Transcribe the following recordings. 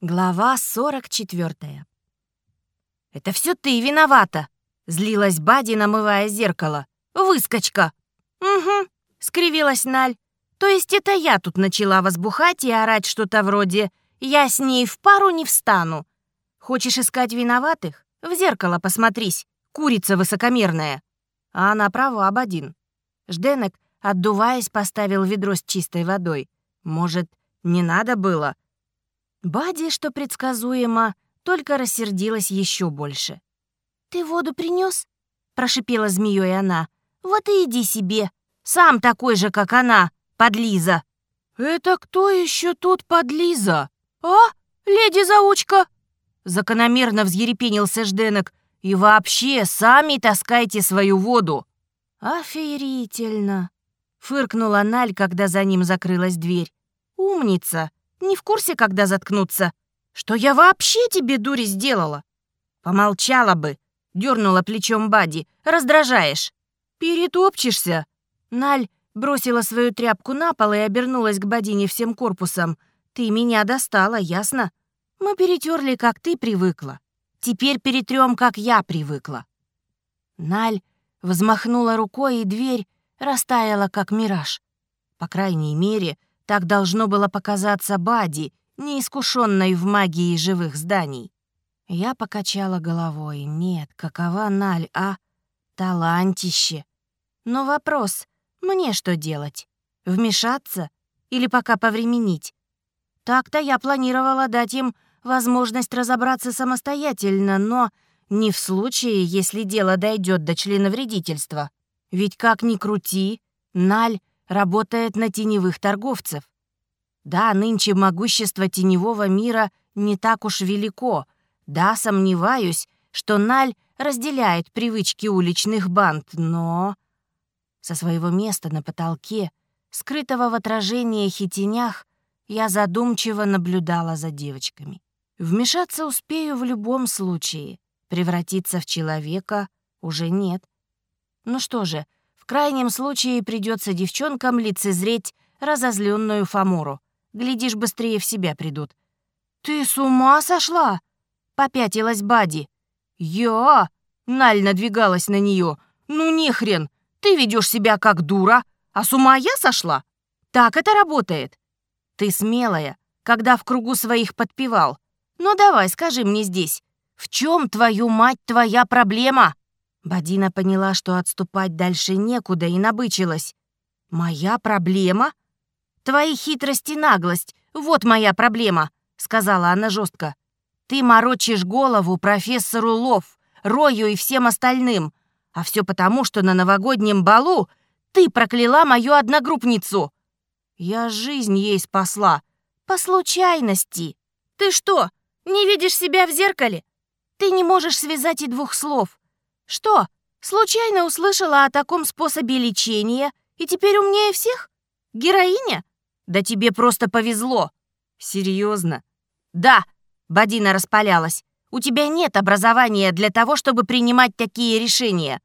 Глава 44. «Это все ты виновата!» — злилась Бади, намывая зеркало. «Выскочка!» «Угу», — скривилась Наль. «То есть это я тут начала возбухать и орать что-то вроде «Я с ней в пару не встану». Хочешь искать виноватых? В зеркало посмотрись, курица высокомерная». А она права, Бадин. Жденек, отдуваясь, поставил ведро с чистой водой. «Может, не надо было?» Бади, что предсказуемо, только рассердилась еще больше. «Ты воду принес? прошипела змеей она. «Вот и иди себе. Сам такой же, как она, подлиза». «Это кто еще тут подлиза? А, леди-заучка?» Закономерно взъерепенился Жденок. «И вообще, сами таскайте свою воду». «Аферительно», — фыркнула Наль, когда за ним закрылась дверь. «Умница. Не в курсе, когда заткнуться. Что я вообще тебе, дури, сделала? Помолчала бы, дернула плечом Бади. Раздражаешь. Перетопчешься. Наль бросила свою тряпку на пол и обернулась к Бадине всем корпусом. Ты меня достала, ясно? Мы перетерли, как ты привыкла. Теперь перетрем, как я привыкла. Наль взмахнула рукой, и дверь растаяла, как мираж. По крайней мере, так должно было показаться Бади, неискушенной в магии живых зданий. Я покачала головой. Нет, какова Наль, а? Талантище. Но вопрос, мне что делать? Вмешаться? Или пока повременить? Так-то я планировала дать им возможность разобраться самостоятельно, но не в случае, если дело дойдет до членовредительства. Ведь как ни крути, Наль работает на теневых торговцев. Да, нынче могущество теневого мира не так уж велико. Да, сомневаюсь, что Наль разделяет привычки уличных банд, но... Со своего места на потолке, скрытого в отражении хитинях, я задумчиво наблюдала за девочками. Вмешаться успею в любом случае. Превратиться в человека уже нет. Ну что же, крайнем случае придется девчонкам лицезреть разозленную Фамору. Глядишь, быстрее в себя придут. «Ты с ума сошла?» — попятилась Бади. «Я?» — Наль надвигалась на нее. «Ну не хрен, ты ведешь себя как дура, а с ума я сошла? Так это работает. Ты смелая, когда в кругу своих подпевал. Ну давай, скажи мне здесь, в чем твою мать твоя проблема?» Бадина поняла, что отступать дальше некуда, и набычилась. «Моя проблема? Твои хитрости и наглость — вот моя проблема», — сказала она жестко. «Ты морочишь голову профессору Лов, Рою и всем остальным, а все потому, что на новогоднем балу ты прокляла мою одногруппницу. Я жизнь ей спасла. По случайности. Ты что, не видишь себя в зеркале? Ты не можешь связать и двух слов. «Что, случайно услышала о таком способе лечения и теперь умнее всех? Героиня? Да тебе просто повезло!» «Серьезно?» «Да!» — Бадина распалялась. «У тебя нет образования для того, чтобы принимать такие решения».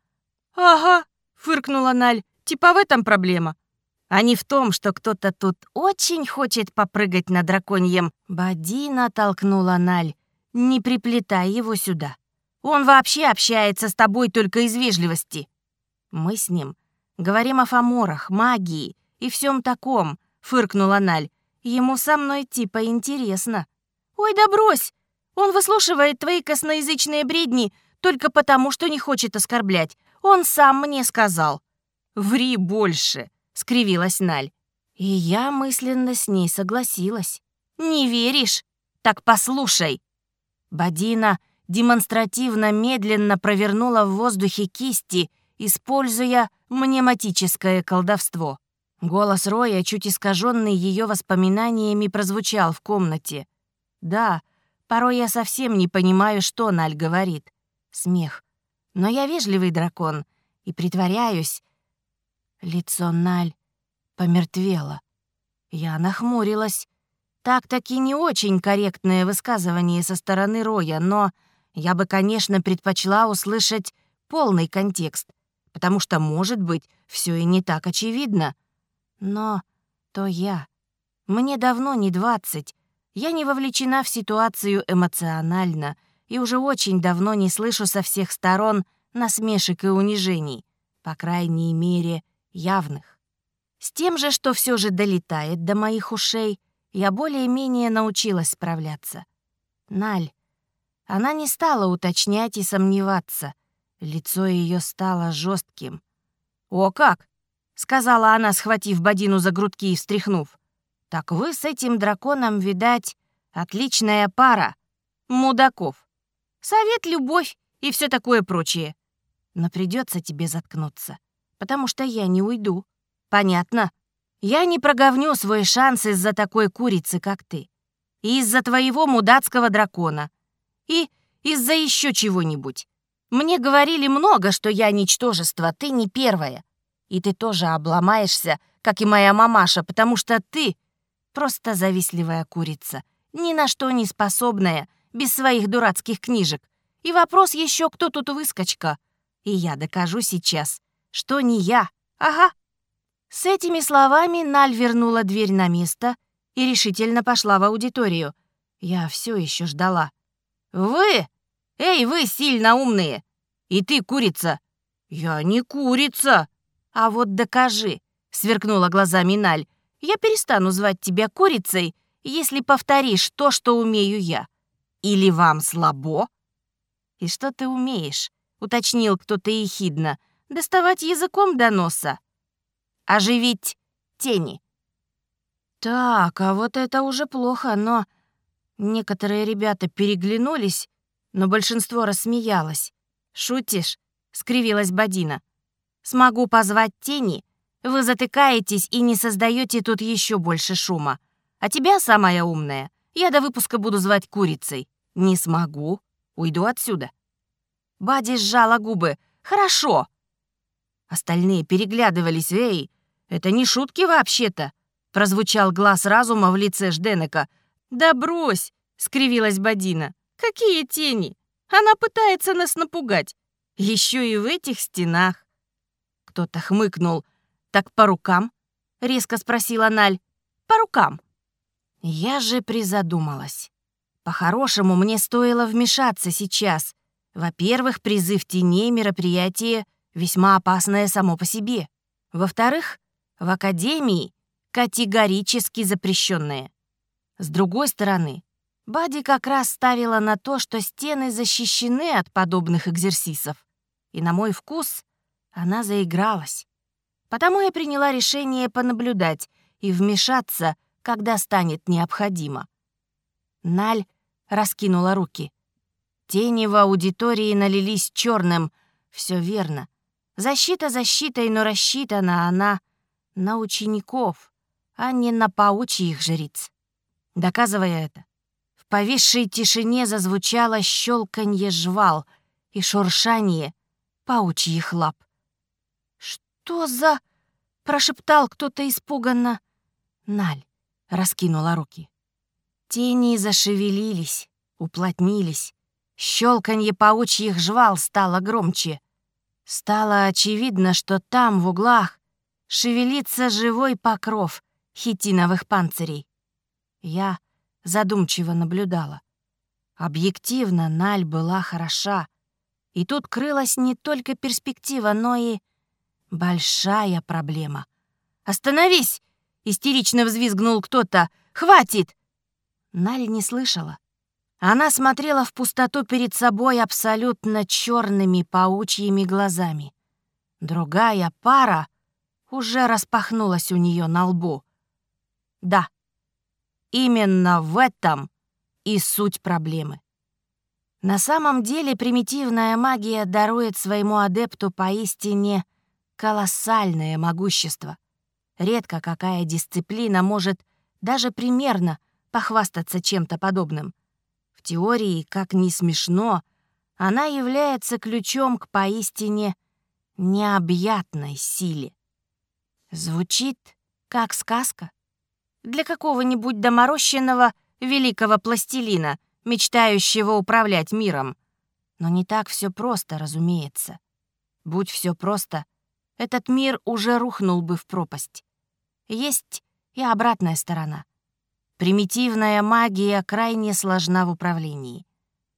«Ага», — фыркнула Наль. «Типа в этом проблема». А не в том, что кто-то тут очень хочет попрыгать на драконьем. Бадина толкнула Наль. «Не приплетай его сюда». Он вообще общается с тобой только из вежливости. Мы с ним говорим о фаморах, магии и всем таком, фыркнула Наль. Ему со мной типа интересно. Ой, да брось! Он выслушивает твои косноязычные бредни только потому, что не хочет оскорблять. Он сам мне сказал. «Ври больше», — скривилась Наль. И я мысленно с ней согласилась. «Не веришь? Так послушай». Бадина демонстративно медленно провернула в воздухе кисти, используя мнематическое колдовство. Голос Роя, чуть искаженный ее воспоминаниями, прозвучал в комнате. «Да, порой я совсем не понимаю, что Наль говорит. Смех. Но я вежливый дракон и притворяюсь». Лицо Наль помертвело. Я нахмурилась. Так-таки не очень корректное высказывание со стороны Роя, но я бы, конечно, предпочла услышать полный контекст, потому что, может быть, все и не так очевидно. Но то я. Мне давно не двадцать, Я не вовлечена в ситуацию эмоционально и уже очень давно не слышу со всех сторон насмешек и унижений, по крайней мере, явных. С тем же, что все же долетает до моих ушей, я более-менее научилась справляться. Наль. Она не стала уточнять и сомневаться. Лицо ее стало жестким. «О, как!» — сказала она, схватив Бадину за грудки и встряхнув. «Так вы с этим драконом, видать, отличная пара. Мудаков. Совет, любовь и все такое прочее. Но придется тебе заткнуться, потому что я не уйду. Понятно? Я не проговню свой шанс из-за такой курицы, как ты. И из-за твоего мудацкого дракона. И из-за еще чего-нибудь. Мне говорили много, что я ничтожество, ты не первая. И ты тоже обломаешься, как и моя мамаша, потому что ты просто завистливая курица, ни на что не способная, без своих дурацких книжек. И вопрос еще, кто тут выскочка. И я докажу сейчас, что не я. Ага. С этими словами Наль вернула дверь на место и решительно пошла в аудиторию. Я все еще ждала. «Вы? Эй, вы сильно умные! И ты, курица!» «Я не курица!» «А вот докажи», — сверкнула глазами Наль. «Я перестану звать тебя курицей, если повторишь то, что умею я. Или вам слабо?» «И что ты умеешь?» — уточнил кто-то ехидно. «Доставать языком до носа?» «Оживить тени». «Так, а вот это уже плохо, но...» Некоторые ребята переглянулись, но большинство рассмеялось. «Шутишь?» — скривилась Бадина. Смогу позвать тени, вы затыкаетесь и не создаете тут еще больше шума. А тебя, самая умная, я до выпуска буду звать курицей. Не смогу. Уйду отсюда. Бади сжала губы. Хорошо. Остальные переглядывались. Эй, это не шутки вообще-то. Прозвучал глаз разума в лице Жденека. «Да брось!» — скривилась Бадина. «Какие тени? Она пытается нас напугать. Еще и в этих стенах». Кто-то хмыкнул. «Так по рукам?» — резко спросила Наль. «По рукам». Я же призадумалась. По-хорошему, мне стоило вмешаться сейчас. Во-первых, призыв теней мероприятие весьма опасное само по себе. Во-вторых, в Академии категорически запрещенное. С другой стороны, Бади как раз ставила на то, что стены защищены от подобных экзерсисов. И на мой вкус она заигралась. Потому я приняла решение понаблюдать и вмешаться, когда станет необходимо. Наль раскинула руки. Тени в аудитории налились черным. Все верно. Защита защитой, но рассчитана она на учеников, а не на паучьих жриц. Доказывая это, в повисшей тишине зазвучало щелканье жвал и шуршание паучьих лап. «Что за...» — прошептал кто-то испуганно. Наль раскинула руки. Тени зашевелились, уплотнились. Щелканье паучьих жвал стало громче. Стало очевидно, что там, в углах, шевелится живой покров хитиновых панцирей. Я задумчиво наблюдала. Объективно Наль была хороша, и тут крылась не только перспектива, но и Большая проблема. «Остановись!» — истерично взвизгнул кто-то. «Хватит!» Наль не слышала. Она смотрела в пустоту перед собой абсолютно черными паучьими глазами. Другая пара уже распахнулась у нее на лбу. Да, именно в этом и суть проблемы. На самом деле примитивная магия дарует своему адепту поистине колоссальное могущество. Редко какая дисциплина может даже примерно похвастаться чем-то подобным. В теории, как ни смешно, она является ключом к поистине необъятной силе. Звучит как сказка. Для какого-нибудь доморощенного великого пластилина, мечтающего управлять миром. Но не так все просто, разумеется. Будь все просто, этот мир уже рухнул бы в пропасть. Есть и обратная сторона. примитивная магия крайне сложна в управлении.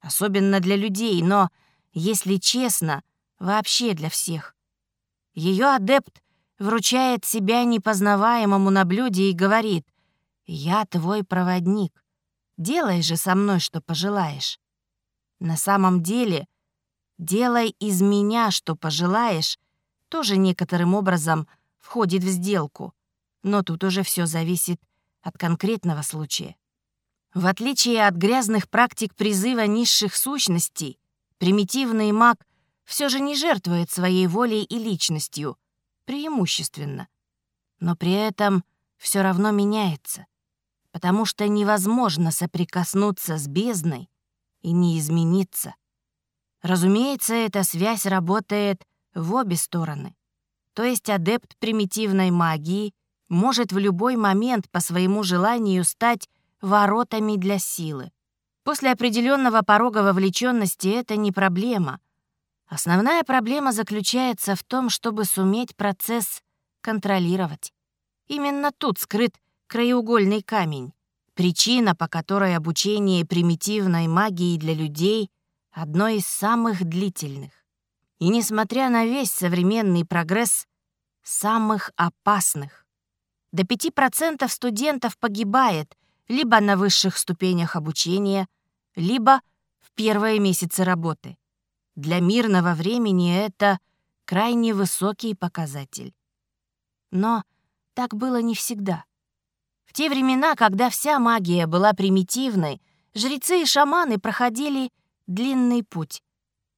Особенно для людей, но, если честно, вообще для всех. Ее адепт вручает себя непознаваемому на и говорит «Я твой проводник. Делай же со мной, что пожелаешь». На самом деле, «делай из меня, что пожелаешь» тоже некоторым образом входит в сделку, но тут уже все зависит от конкретного случая. В отличие от грязных практик призыва низших сущностей, примитивный маг все же не жертвует своей волей и личностью, преимущественно. Но при этом все равно меняется, потому что невозможно соприкоснуться с бездной и не измениться. Разумеется, эта связь работает в обе стороны. То есть адепт примитивной магии может в любой момент по своему желанию стать воротами для силы. После определенного порога вовлеченности это не проблема. Основная проблема заключается в том, чтобы суметь процесс контролировать. Именно тут скрыт краеугольный камень. Причина, по которой обучение примитивной магии для людей — одно из самых длительных. И несмотря на весь современный прогресс, самых опасных. До 5% студентов погибает либо на высших ступенях обучения, либо в первые месяцы работы. Для мирного времени это крайне высокий показатель. Но так было не всегда. Те времена, когда вся магия была примитивной, жрецы и шаманы проходили длинный путь.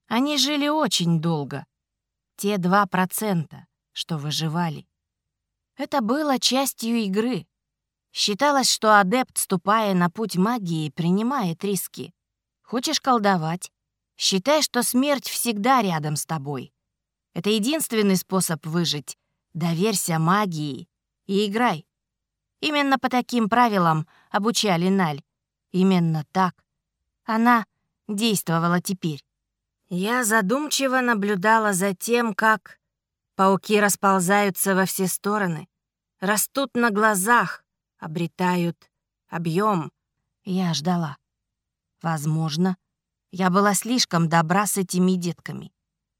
Они жили очень долго. Те два процента, что выживали. Это было частью игры. Считалось, что адепт, ступая на путь магии, принимает риски. Хочешь колдовать? Считай, что смерть всегда рядом с тобой. Это единственный способ выжить. Доверься магии и играй. Именно по таким правилам обучали Наль. Именно так. Она действовала теперь. Я задумчиво наблюдала за тем, как пауки расползаются во все стороны, растут на глазах, обретают объем. Я ждала. Возможно, я была слишком добра с этими детками.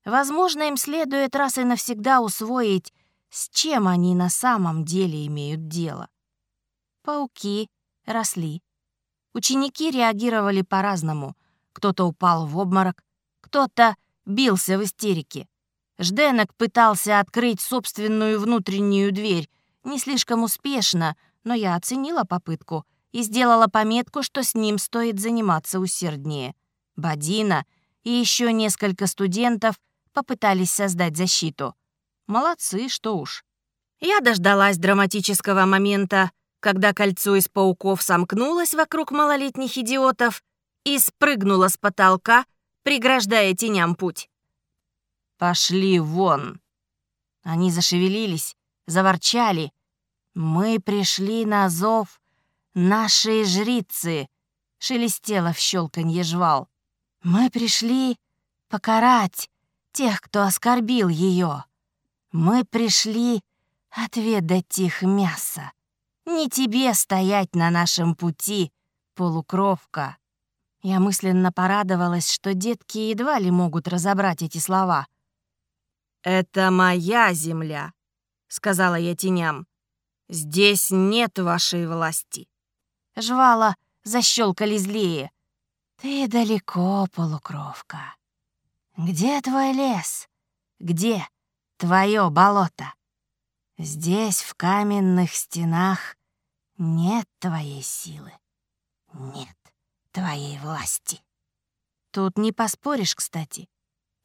Возможно, им следует раз и навсегда усвоить, с чем они на самом деле имеют дело. Пауки росли. Ученики реагировали по-разному. Кто-то упал в обморок, кто-то бился в истерике. Жденок пытался открыть собственную внутреннюю дверь. Не слишком успешно, но я оценила попытку и сделала пометку, что с ним стоит заниматься усерднее. Бадина и еще несколько студентов попытались создать защиту. Молодцы, что уж. Я дождалась драматического момента, когда кольцо из пауков сомкнулось вокруг малолетних идиотов и спрыгнуло с потолка, преграждая теням путь. «Пошли вон!» Они зашевелились, заворчали, «Мы пришли на зов нашей жрицы», — шелестело в щелканье жвал. «Мы пришли покарать тех, кто оскорбил ее. Мы пришли отведать их мясо. Не тебе стоять на нашем пути, полукровка». Я мысленно порадовалась, что детки едва ли могут разобрать эти слова. «Это моя земля», — сказала я теням. Здесь нет вашей власти». Жвала защелкали злее. «Ты далеко, полукровка. Где твой лес? Где твое болото? Здесь, в каменных стенах, нет твоей силы, нет твоей власти». Тут не поспоришь, кстати.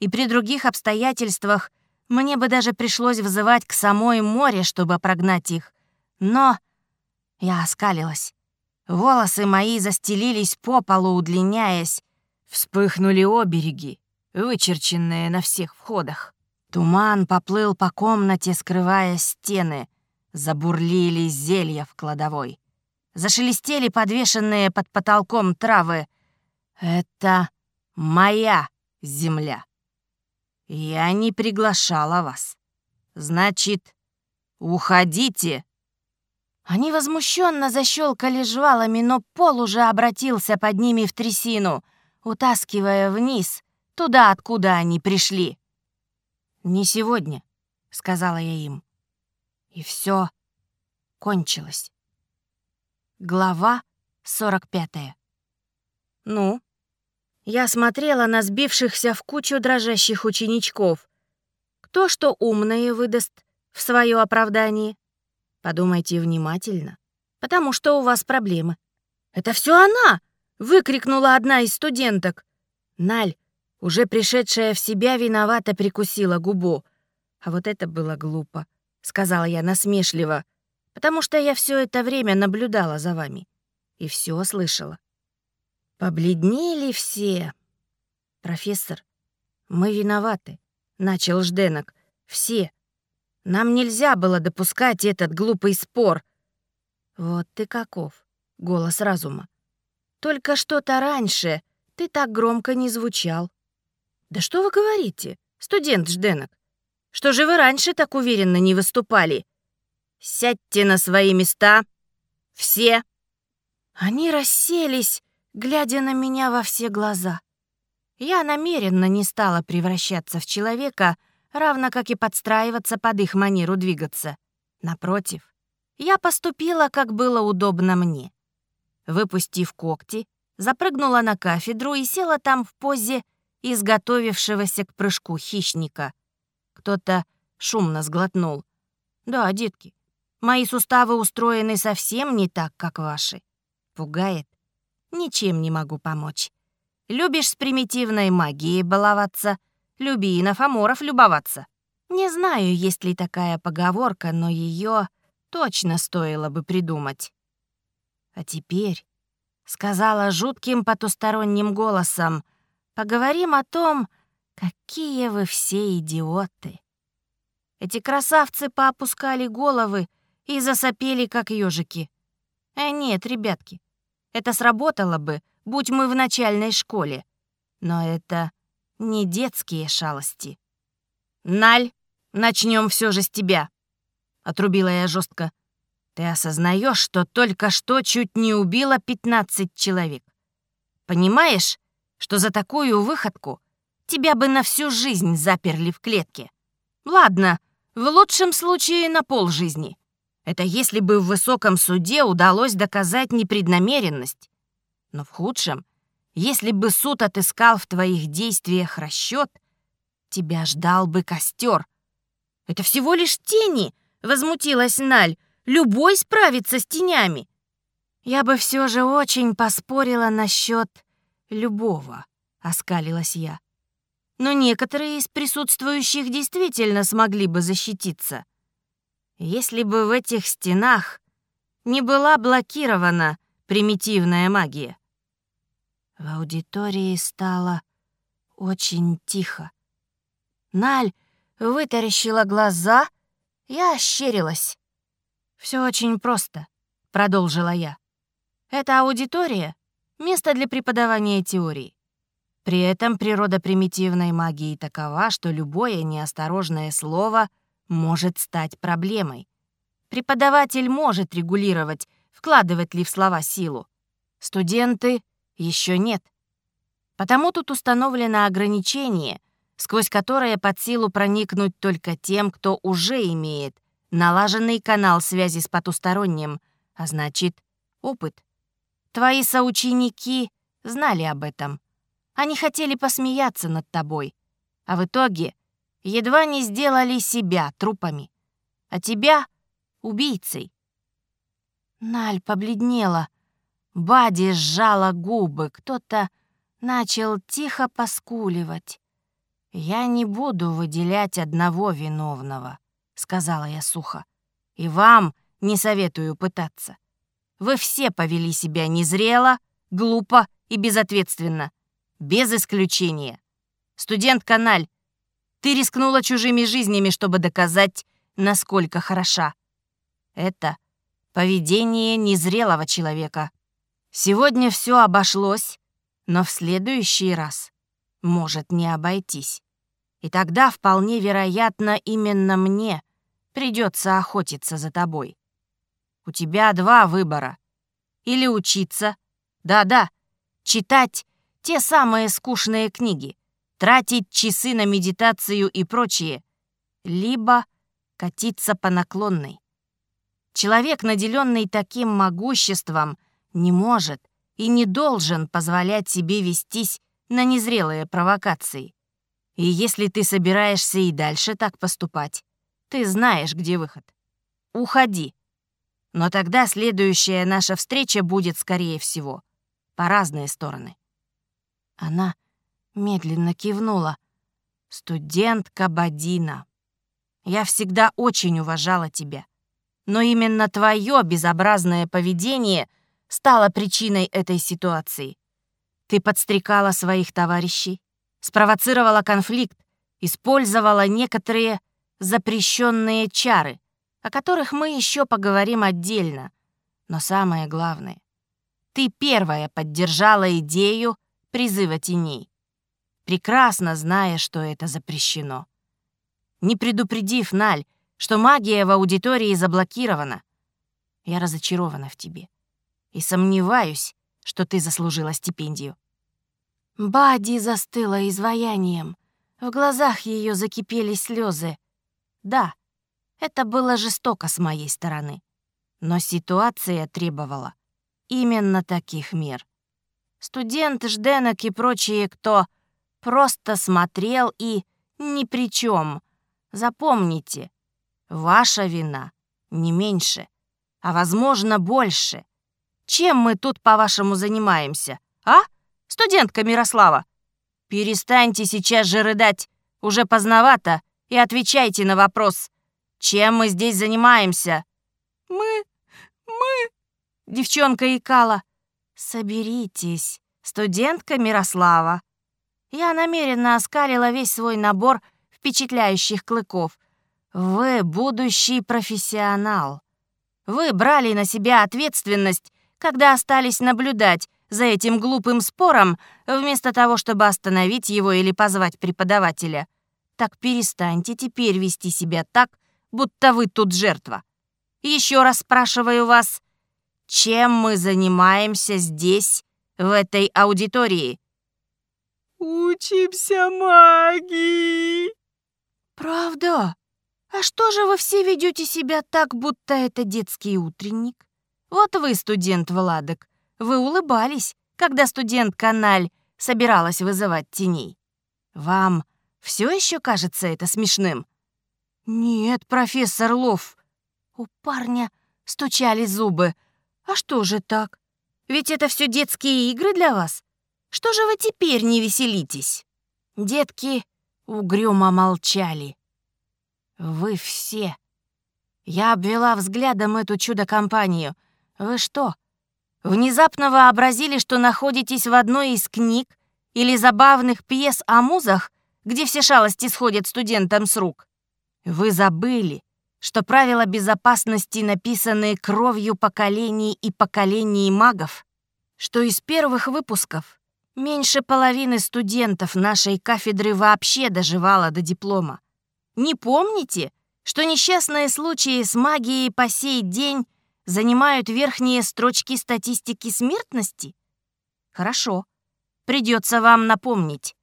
И при других обстоятельствах мне бы даже пришлось вызывать к самой море, чтобы прогнать их. Но я оскалилась. Волосы мои застелились по полу, удлиняясь. Вспыхнули обереги, вычерченные на всех входах. Туман поплыл по комнате, скрывая стены. Забурлили зелья в кладовой. Зашелестели подвешенные под потолком травы. Это моя земля. Я не приглашала вас. Значит, уходите Они возмущенно защелкали жвалами, но пол уже обратился под ними в трясину, утаскивая вниз, туда, откуда они пришли. «Не сегодня», — сказала я им. И все кончилось. Глава 45. Ну, я смотрела на сбившихся в кучу дрожащих ученичков. Кто что умное выдаст в свое оправдание? Подумайте внимательно, потому что у вас проблемы. «Это все она!» — выкрикнула одна из студенток. Наль, уже пришедшая в себя, виновато прикусила губу. А вот это было глупо, сказала я насмешливо, потому что я все это время наблюдала за вами и все слышала. Побледнели все. Профессор, мы виноваты, начал Жденок. Все. Нам нельзя было допускать этот глупый спор. Вот ты каков, голос разума. Только что-то раньше ты так громко не звучал. Да что вы говорите, студент Жденок? Что же вы раньше так уверенно не выступали? Сядьте на свои места. Все. Они расселись, глядя на меня во все глаза. Я намеренно не стала превращаться в человека, равно как и подстраиваться под их манеру двигаться. Напротив, я поступила, как было удобно мне. Выпустив когти, запрыгнула на кафедру и села там в позе изготовившегося к прыжку хищника. Кто-то шумно сглотнул. «Да, детки, мои суставы устроены совсем не так, как ваши. Пугает? Ничем не могу помочь. Любишь с примитивной магией баловаться — Люби и на фаморов любоваться. Не знаю, есть ли такая поговорка, но ее точно стоило бы придумать. А теперь, — сказала жутким потусторонним голосом, — поговорим о том, какие вы все идиоты. Эти красавцы поопускали головы и засопели, как ежики. Э, нет, ребятки, это сработало бы, будь мы в начальной школе. Но это не детские шалости. «Наль, начнем все же с тебя», — отрубила я жестко. «Ты осознаешь, что только что чуть не убила 15 человек. Понимаешь, что за такую выходку тебя бы на всю жизнь заперли в клетке? Ладно, в лучшем случае на полжизни. Это если бы в высоком суде удалось доказать непреднамеренность. Но в худшем — если бы суд отыскал в твоих действиях расчет, тебя ждал бы костер. Это всего лишь тени, возмутилась Наль. Любой справится с тенями. Я бы все же очень поспорила насчет любого, оскалилась я. Но некоторые из присутствующих действительно смогли бы защититься. Если бы в этих стенах не была блокирована примитивная магия. В аудитории стало очень тихо. Наль вытаращила глаза, я ощерилась. «Все очень просто», — продолжила я. «Это аудитория — место для преподавания теории. При этом природа примитивной магии такова, что любое неосторожное слово может стать проблемой. Преподаватель может регулировать, вкладывать ли в слова силу. Студенты еще нет. Потому тут установлено ограничение, сквозь которое под силу проникнуть только тем, кто уже имеет налаженный канал связи с потусторонним, а значит, опыт. Твои соученики знали об этом. Они хотели посмеяться над тобой, а в итоге едва не сделали себя трупами, а тебя — убийцей. Наль побледнела, Бади сжала губы, кто-то начал тихо поскуливать. «Я не буду выделять одного виновного», — сказала я сухо. «И вам не советую пытаться. Вы все повели себя незрело, глупо и безответственно. Без исключения. Студент Каналь, ты рискнула чужими жизнями, чтобы доказать, насколько хороша. Это поведение незрелого человека. Сегодня все обошлось, но в следующий раз может не обойтись. И тогда, вполне вероятно, именно мне придется охотиться за тобой. У тебя два выбора. Или учиться. Да-да, читать те самые скучные книги, тратить часы на медитацию и прочее. Либо катиться по наклонной. Человек, наделенный таким могуществом, не может и не должен позволять себе вестись на незрелые провокации. И если ты собираешься и дальше так поступать, ты знаешь, где выход. Уходи. Но тогда следующая наша встреча будет, скорее всего, по разные стороны. Она медленно кивнула. «Студентка Бадина, я всегда очень уважала тебя. Но именно твое безобразное поведение стало причиной этой ситуации. Ты подстрекала своих товарищей, спровоцировала конфликт, использовала некоторые запрещенные чары, о которых мы еще поговорим отдельно. Но самое главное, ты первая поддержала идею призыва теней, прекрасно зная, что это запрещено. Не предупредив Наль, что магия в аудитории заблокирована, я разочарована в тебе и сомневаюсь, что ты заслужила стипендию. Бади застыла изваянием. В глазах ее закипели слезы. Да, это было жестоко с моей стороны. Но ситуация требовала именно таких мер. Студент, Жденок и прочие, кто просто смотрел и ни при чем. Запомните, ваша вина не меньше, а, возможно, больше. Чем мы тут, по-вашему, занимаемся, а? Студентка Мирослава, перестаньте сейчас же рыдать, уже поздновато, и отвечайте на вопрос, чем мы здесь занимаемся? Мы, мы, девчонка икала. Соберитесь, студентка Мирослава. Я намеренно оскалила весь свой набор впечатляющих клыков. Вы будущий профессионал. Вы брали на себя ответственность, когда остались наблюдать за этим глупым спором, вместо того, чтобы остановить его или позвать преподавателя. Так перестаньте теперь вести себя так, будто вы тут жертва. Еще раз спрашиваю вас, чем мы занимаемся здесь, в этой аудитории? Учимся магии. Правда? А что же вы все ведете себя так, будто это детский утренник? Вот вы, студент Владок, вы улыбались, когда студент Каналь собиралась вызывать теней. Вам все еще кажется это смешным? Нет, профессор Лов. У парня стучали зубы. А что же так? Ведь это все детские игры для вас. Что же вы теперь не веселитесь? Детки угрюмо молчали. Вы все. Я обвела взглядом эту чудо-компанию. Вы что, Внезапно вообразили, что находитесь в одной из книг или забавных пьес о музах, где все шалости сходят студентам с рук. Вы забыли, что правила безопасности написаны кровью поколений и поколений магов, что из первых выпусков меньше половины студентов нашей кафедры вообще доживало до диплома. Не помните, что несчастные случаи с магией по сей день занимают верхние строчки статистики смертности? Хорошо, придется вам напомнить.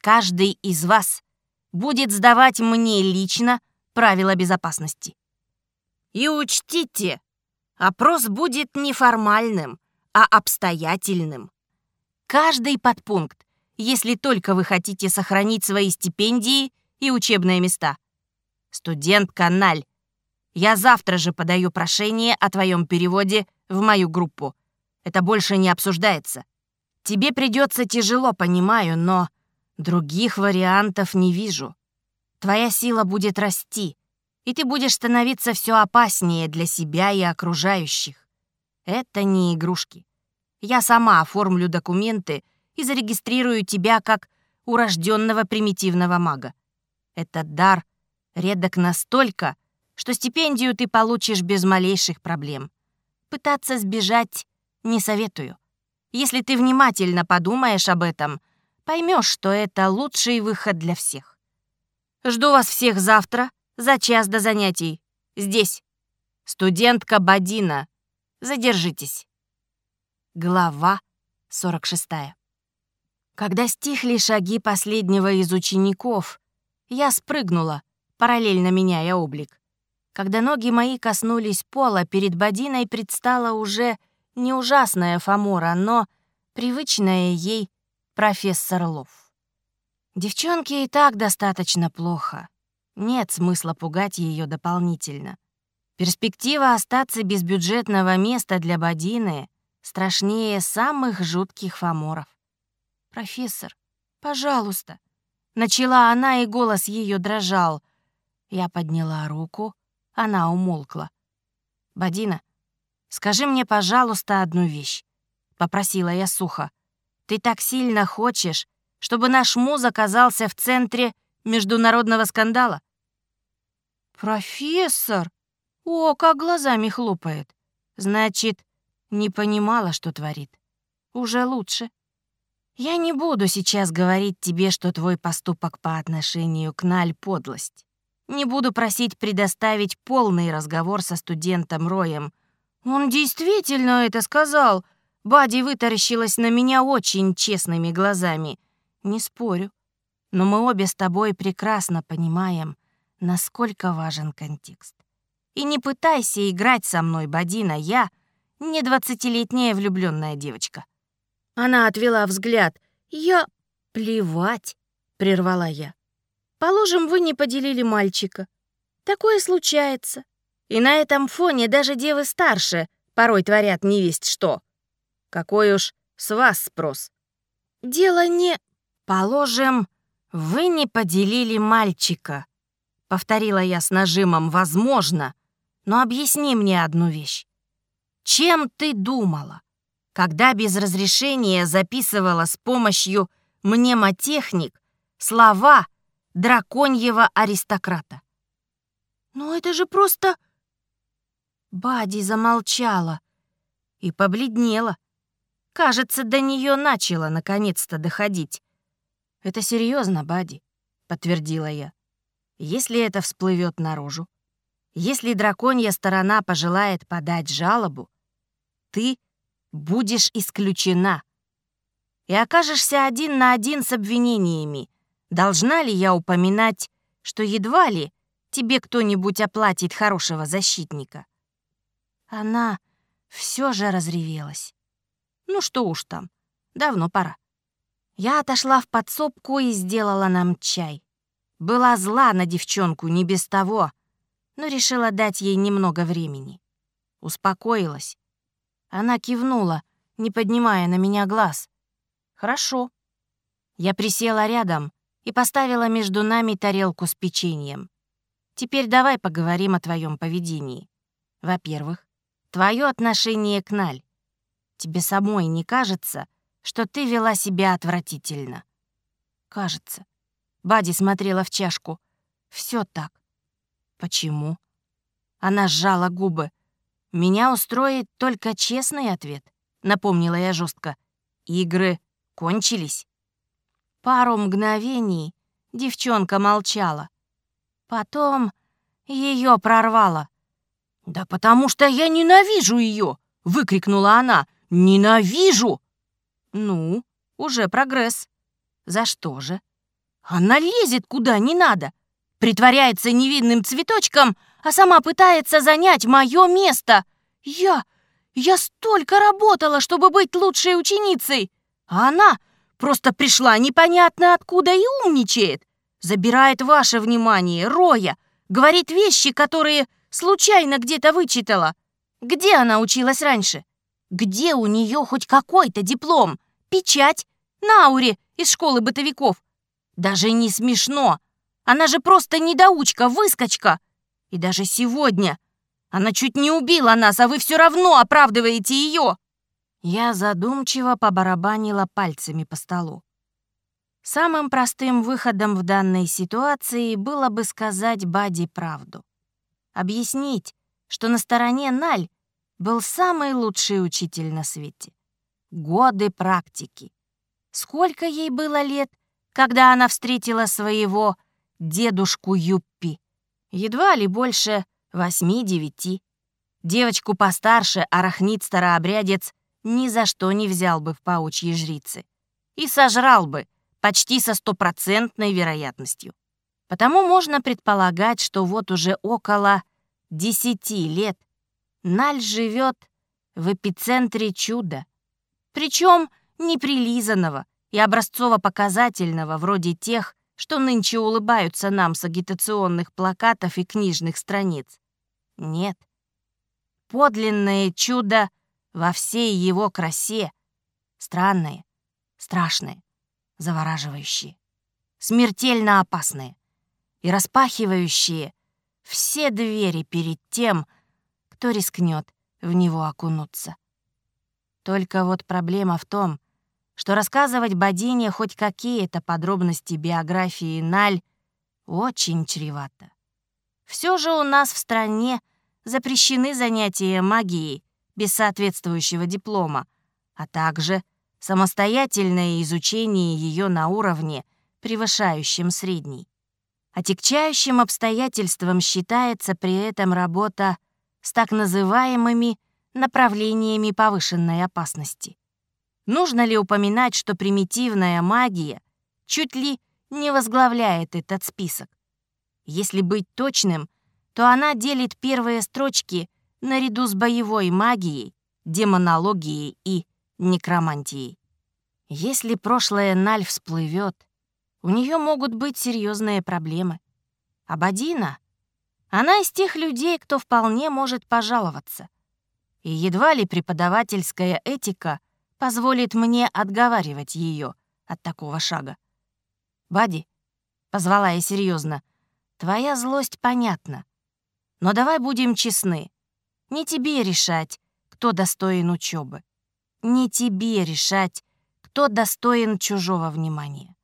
Каждый из вас будет сдавать мне лично правила безопасности. И учтите, опрос будет не формальным, а обстоятельным. Каждый подпункт, если только вы хотите сохранить свои стипендии и учебные места. Студент Каналь я завтра же подаю прошение о твоем переводе в мою группу. Это больше не обсуждается. Тебе придется тяжело, понимаю, но других вариантов не вижу. Твоя сила будет расти, и ты будешь становиться все опаснее для себя и окружающих. Это не игрушки. Я сама оформлю документы и зарегистрирую тебя как урожденного примитивного мага. Этот дар редок настолько, что стипендию ты получишь без малейших проблем. Пытаться сбежать не советую. Если ты внимательно подумаешь об этом, поймешь, что это лучший выход для всех. Жду вас всех завтра за час до занятий. Здесь. Студентка Бадина. Задержитесь. Глава 46. Когда стихли шаги последнего из учеников, я спрыгнула, параллельно меняя облик. Когда ноги мои коснулись пола, перед Бадиной предстала уже не ужасная Фомора, но привычная ей профессор Лов. Девчонке и так достаточно плохо. Нет смысла пугать ее дополнительно. Перспектива остаться без бюджетного места для Бадины страшнее самых жутких фаморов. «Профессор, пожалуйста!» Начала она, и голос ее дрожал. Я подняла руку, она умолкла. «Бадина, скажи мне, пожалуйста, одну вещь», — попросила я сухо. «Ты так сильно хочешь, чтобы наш муз оказался в центре международного скандала?» «Профессор!» О, как глазами хлопает. Значит, не понимала, что творит. Уже лучше. Я не буду сейчас говорить тебе, что твой поступок по отношению к Наль — подлость. Не буду просить предоставить полный разговор со студентом Роем. Он действительно это сказал. Бади вытаращилась на меня очень честными глазами. Не спорю. Но мы обе с тобой прекрасно понимаем, насколько важен контекст. И не пытайся играть со мной, Бадина, я не двадцатилетняя влюбленная девочка. Она отвела взгляд. Я... Плевать, прервала я. Положим, вы не поделили мальчика. Такое случается. И на этом фоне даже девы старше порой творят невесть что. Какой уж с вас спрос. Дело не... Положим, вы не поделили мальчика. Повторила я с нажимом «возможно», но объясни мне одну вещь. Чем ты думала, когда без разрешения записывала с помощью мнемотехник слова драконьего аристократа? Ну это же просто... Бади замолчала и побледнела. Кажется, до нее начало наконец-то доходить. «Это серьезно, Бади», — подтвердила я. «Если это всплывет наружу, если драконья сторона пожелает подать жалобу, ты будешь исключена и окажешься один на один с обвинениями. Должна ли я упоминать, что едва ли тебе кто-нибудь оплатит хорошего защитника? Она все же разревелась. Ну что уж там, давно пора. Я отошла в подсобку и сделала нам чай. Была зла на девчонку не без того, но решила дать ей немного времени. Успокоилась. Она кивнула, не поднимая на меня глаз. «Хорошо». Я присела рядом и поставила между нами тарелку с печеньем. Теперь давай поговорим о твоем поведении. Во-первых, твое отношение к Наль. Тебе самой не кажется, что ты вела себя отвратительно? Кажется. Бади смотрела в чашку. Все так. Почему? Она сжала губы. Меня устроит только честный ответ, напомнила я жестко. Игры кончились. Пару мгновений девчонка молчала. Потом ее прорвало. «Да потому что я ненавижу ее!» — выкрикнула она. «Ненавижу!» «Ну, уже прогресс. За что же?» «Она лезет куда не надо притворяется невинным цветочком, а сама пытается занять мое место. Я... я столько работала, чтобы быть лучшей ученицей, а она просто пришла непонятно откуда и умничает. Забирает ваше внимание, роя, говорит вещи, которые случайно где-то вычитала. Где она училась раньше? Где у нее хоть какой-то диплом? Печать? На ауре из школы бытовиков? Даже не смешно. Она же просто недоучка, выскочка. И даже сегодня она чуть не убила нас, а вы все равно оправдываете ее. Я задумчиво побарабанила пальцами по столу. Самым простым выходом в данной ситуации было бы сказать Бади правду. Объяснить, что на стороне Наль был самый лучший учитель на свете. Годы практики. Сколько ей было лет, когда она встретила своего дедушку Юппи. Едва ли больше восьми-девяти. Девочку постарше арахнит-старообрядец ни за что не взял бы в паучьи жрицы. И сожрал бы, почти со стопроцентной вероятностью. Потому можно предполагать, что вот уже около десяти лет Наль живет в эпицентре чуда. Причем неприлизанного и образцово-показательного, вроде тех, что нынче улыбаются нам с агитационных плакатов и книжных страниц. Нет. Подлинное чудо во всей его красе. Странное, страшное, завораживающее, смертельно опасное и распахивающее все двери перед тем, кто рискнет в него окунуться. Только вот проблема в том, что рассказывать Бодине хоть какие-то подробности биографии Наль очень чревато. Все же у нас в стране запрещены занятия магией без соответствующего диплома, а также самостоятельное изучение ее на уровне, превышающем средний. Отягчающим обстоятельством считается при этом работа с так называемыми направлениями повышенной опасности. Нужно ли упоминать, что примитивная магия чуть ли не возглавляет этот список? Если быть точным, то она делит первые строчки наряду с боевой магией, демонологией и некромантией. Если прошлое Наль всплывет, у нее могут быть серьезные проблемы. А Бадина? Она из тех людей, кто вполне может пожаловаться. И едва ли преподавательская этика — позволит мне отговаривать ее от такого шага. «Бади», — позвала я серьезно, — «твоя злость понятна. Но давай будем честны. Не тебе решать, кто достоин учебы. Не тебе решать, кто достоин чужого внимания.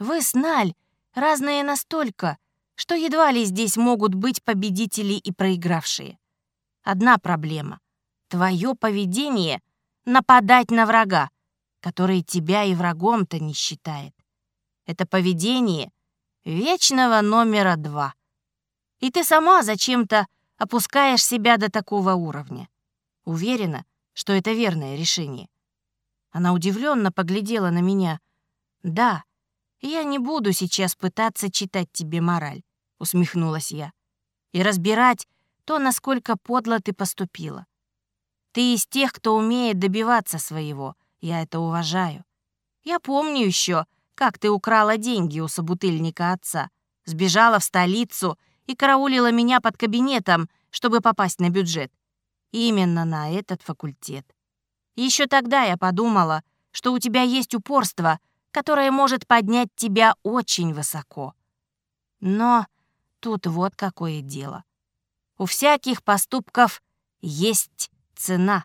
Вы с Наль разные настолько, что едва ли здесь могут быть победители и проигравшие. Одна проблема — твое поведение — нападать на врага, который тебя и врагом-то не считает. Это поведение вечного номера два. И ты сама зачем-то опускаешь себя до такого уровня. Уверена, что это верное решение. Она удивленно поглядела на меня. «Да, я не буду сейчас пытаться читать тебе мораль», — усмехнулась я, «и разбирать то, насколько подло ты поступила. Ты из тех, кто умеет добиваться своего. Я это уважаю. Я помню еще, как ты украла деньги у собутыльника отца, сбежала в столицу и караулила меня под кабинетом, чтобы попасть на бюджет. Именно на этот факультет. Еще тогда я подумала, что у тебя есть упорство, которое может поднять тебя очень высоко. Но тут вот какое дело. У всяких поступков есть цена.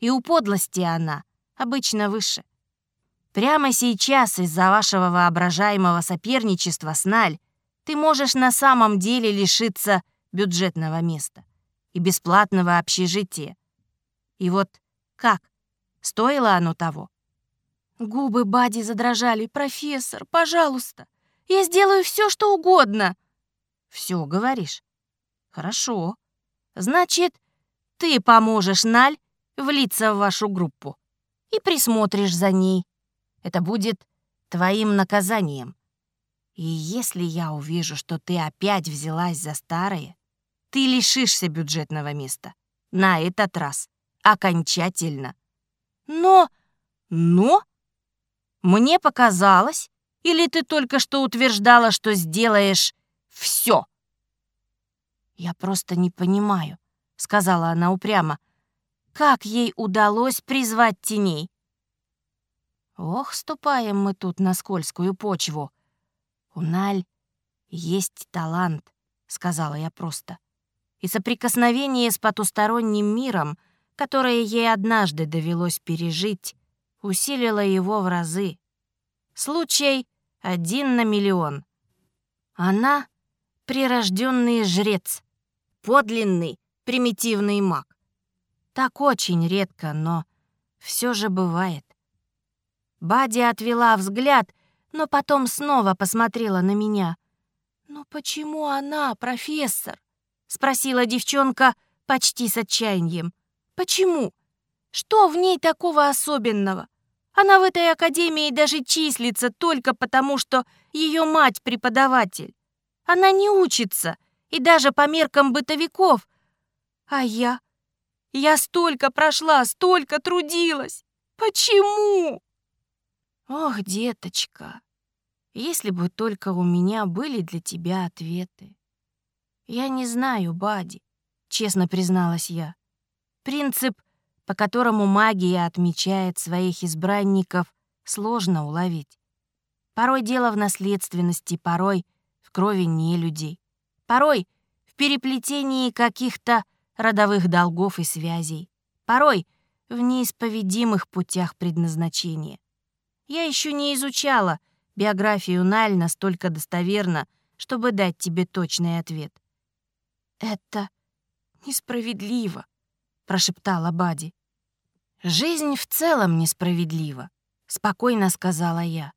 И у подлости она обычно выше. Прямо сейчас из-за вашего воображаемого соперничества с Наль ты можешь на самом деле лишиться бюджетного места и бесплатного общежития. И вот как? Стоило оно того? Губы Бади задрожали. «Профессор, пожалуйста, я сделаю все, что угодно». «Все, говоришь?» «Хорошо. Значит, ты поможешь Наль влиться в вашу группу и присмотришь за ней. Это будет твоим наказанием. И если я увижу, что ты опять взялась за старое, ты лишишься бюджетного места. На этот раз. Окончательно. Но... Но... Мне показалось, или ты только что утверждала, что сделаешь все? Я просто не понимаю, — сказала она упрямо. «Как ей удалось призвать теней?» «Ох, ступаем мы тут на скользкую почву. У Наль есть талант», — сказала я просто. И соприкосновение с потусторонним миром, которое ей однажды довелось пережить, усилило его в разы. Случай один на миллион. Она — прирожденный жрец, подлинный, примитивный маг. Так очень редко, но все же бывает. Бади отвела взгляд, но потом снова посмотрела на меня. «Ну почему она, профессор?» — спросила девчонка почти с отчаянием. «Почему? Что в ней такого особенного? Она в этой академии даже числится только потому, что ее мать преподаватель. Она не учится, и даже по меркам бытовиков. А я? Я столько прошла, столько трудилась. Почему? Ох, деточка, если бы только у меня были для тебя ответы. Я не знаю, Бади, честно призналась я. Принцип, по которому магия отмечает своих избранников, сложно уловить. Порой дело в наследственности, порой в крови не людей. Порой в переплетении каких-то родовых долгов и связей. Порой в неисповедимых путях предназначения. Я еще не изучала биографию Наль настолько достоверно, чтобы дать тебе точный ответ. «Это несправедливо», — прошептала Бади. «Жизнь в целом несправедлива», — спокойно сказала я.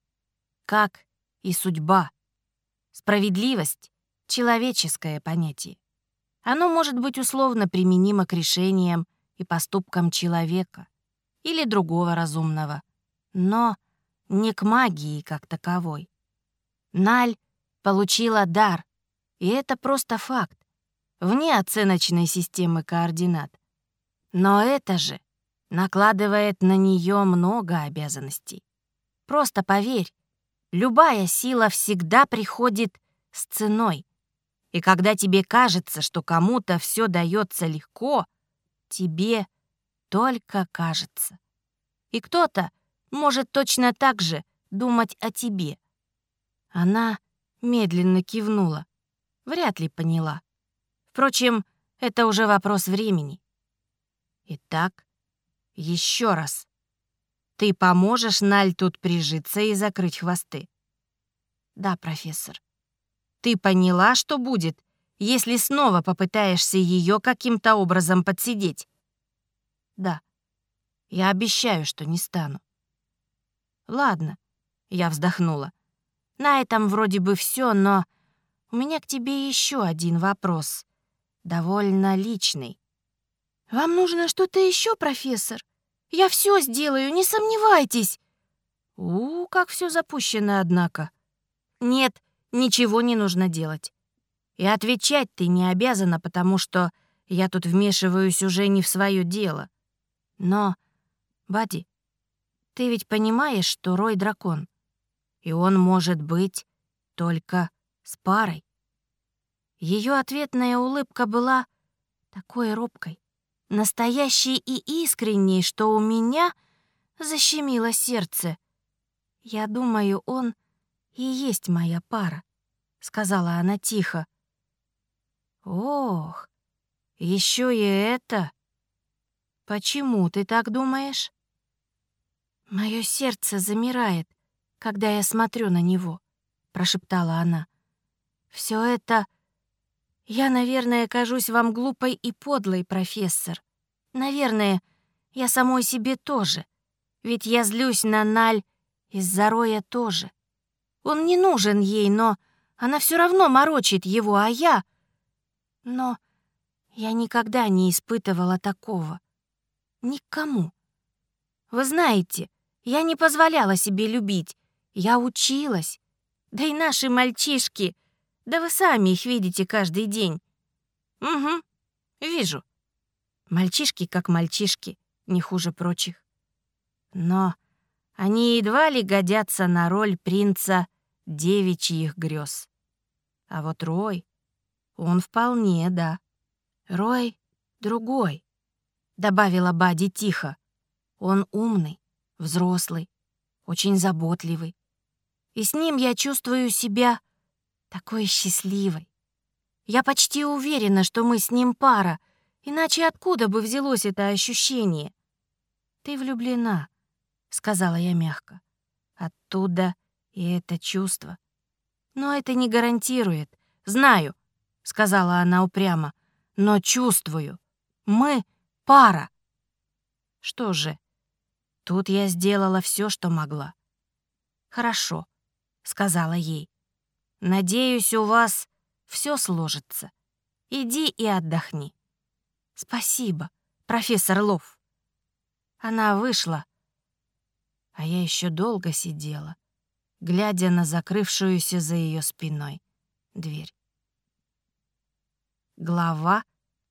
«Как и судьба. Справедливость — человеческое понятие. Оно может быть условно применимо к решениям и поступкам человека или другого разумного, но не к магии как таковой. Наль получила дар, и это просто факт, вне оценочной системы координат. Но это же накладывает на нее много обязанностей. Просто поверь, любая сила всегда приходит с ценой. И когда тебе кажется, что кому-то все дается легко, тебе только кажется. И кто-то может точно так же думать о тебе. Она медленно кивнула. Вряд ли поняла. Впрочем, это уже вопрос времени. Итак, еще раз. Ты поможешь Наль тут прижиться и закрыть хвосты? Да, профессор. Ты поняла, что будет, если снова попытаешься ее каким-то образом подсидеть? Да. Я обещаю, что не стану. Ладно, я вздохнула. На этом вроде бы все, но у меня к тебе еще один вопрос. Довольно личный. Вам нужно что-то еще, профессор? Я все сделаю, не сомневайтесь. У, как все запущено, однако. Нет, ничего не нужно делать. И отвечать ты не обязана, потому что я тут вмешиваюсь уже не в свое дело. Но, Бади, ты ведь понимаешь, что Рой дракон, и он может быть только с парой. Ее ответная улыбка была такой робкой, настоящей и искренней, что у меня защемило сердце. «Я думаю, он и есть моя пара», — сказала она тихо. «Ох, еще и это! Почему ты так думаешь?» Мое сердце замирает, когда я смотрю на него, прошептала она. Все это я, наверное, кажусь вам глупой и подлой, профессор. Наверное, я самой себе тоже. Ведь я злюсь на Наль из-за Роя тоже. Он не нужен ей, но она все равно морочит его, а я... Но я никогда не испытывала такого. Никому. Вы знаете, я не позволяла себе любить. Я училась. Да и наши мальчишки. Да вы сами их видите каждый день. Угу, вижу. Мальчишки как мальчишки, не хуже прочих. Но они едва ли годятся на роль принца девичьих грез. А вот Рой, он вполне, да. Рой другой, добавила Бади тихо. Он умный, взрослый, очень заботливый. И с ним я чувствую себя такой счастливой. Я почти уверена, что мы с ним пара, иначе откуда бы взялось это ощущение? «Ты влюблена», — сказала я мягко. «Оттуда и это чувство». «Но это не гарантирует. Знаю», — сказала она упрямо, «но чувствую. Мы пара». Что же, Тут я сделала все, что могла. «Хорошо», — сказала ей. «Надеюсь, у вас все сложится. Иди и отдохни. Спасибо, профессор Лов. Она вышла, а я еще долго сидела, глядя на закрывшуюся за ее спиной дверь. Глава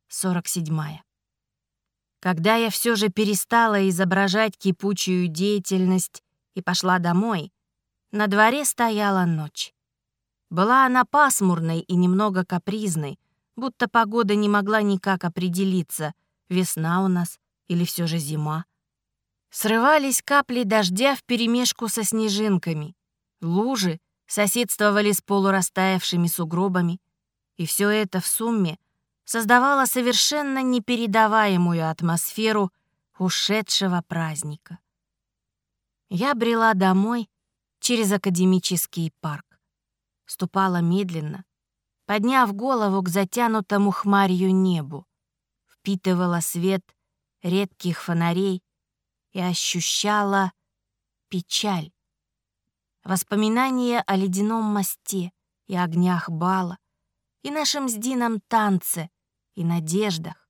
47. Когда я все же перестала изображать кипучую деятельность и пошла домой, на дворе стояла ночь. Была она пасмурной и немного капризной, будто погода не могла никак определиться, весна у нас или все же зима. Срывались капли дождя вперемешку со снежинками. Лужи соседствовали с полурастаявшими сугробами. И все это в сумме создавало совершенно непередаваемую атмосферу ушедшего праздника. Я брела домой через академический парк. Ступала медленно, подняв голову к затянутому хмарью небу, впитывала свет редких фонарей, и ощущала печаль. Воспоминания о ледяном мосте и огнях бала, и нашем с Дином танце, и надеждах.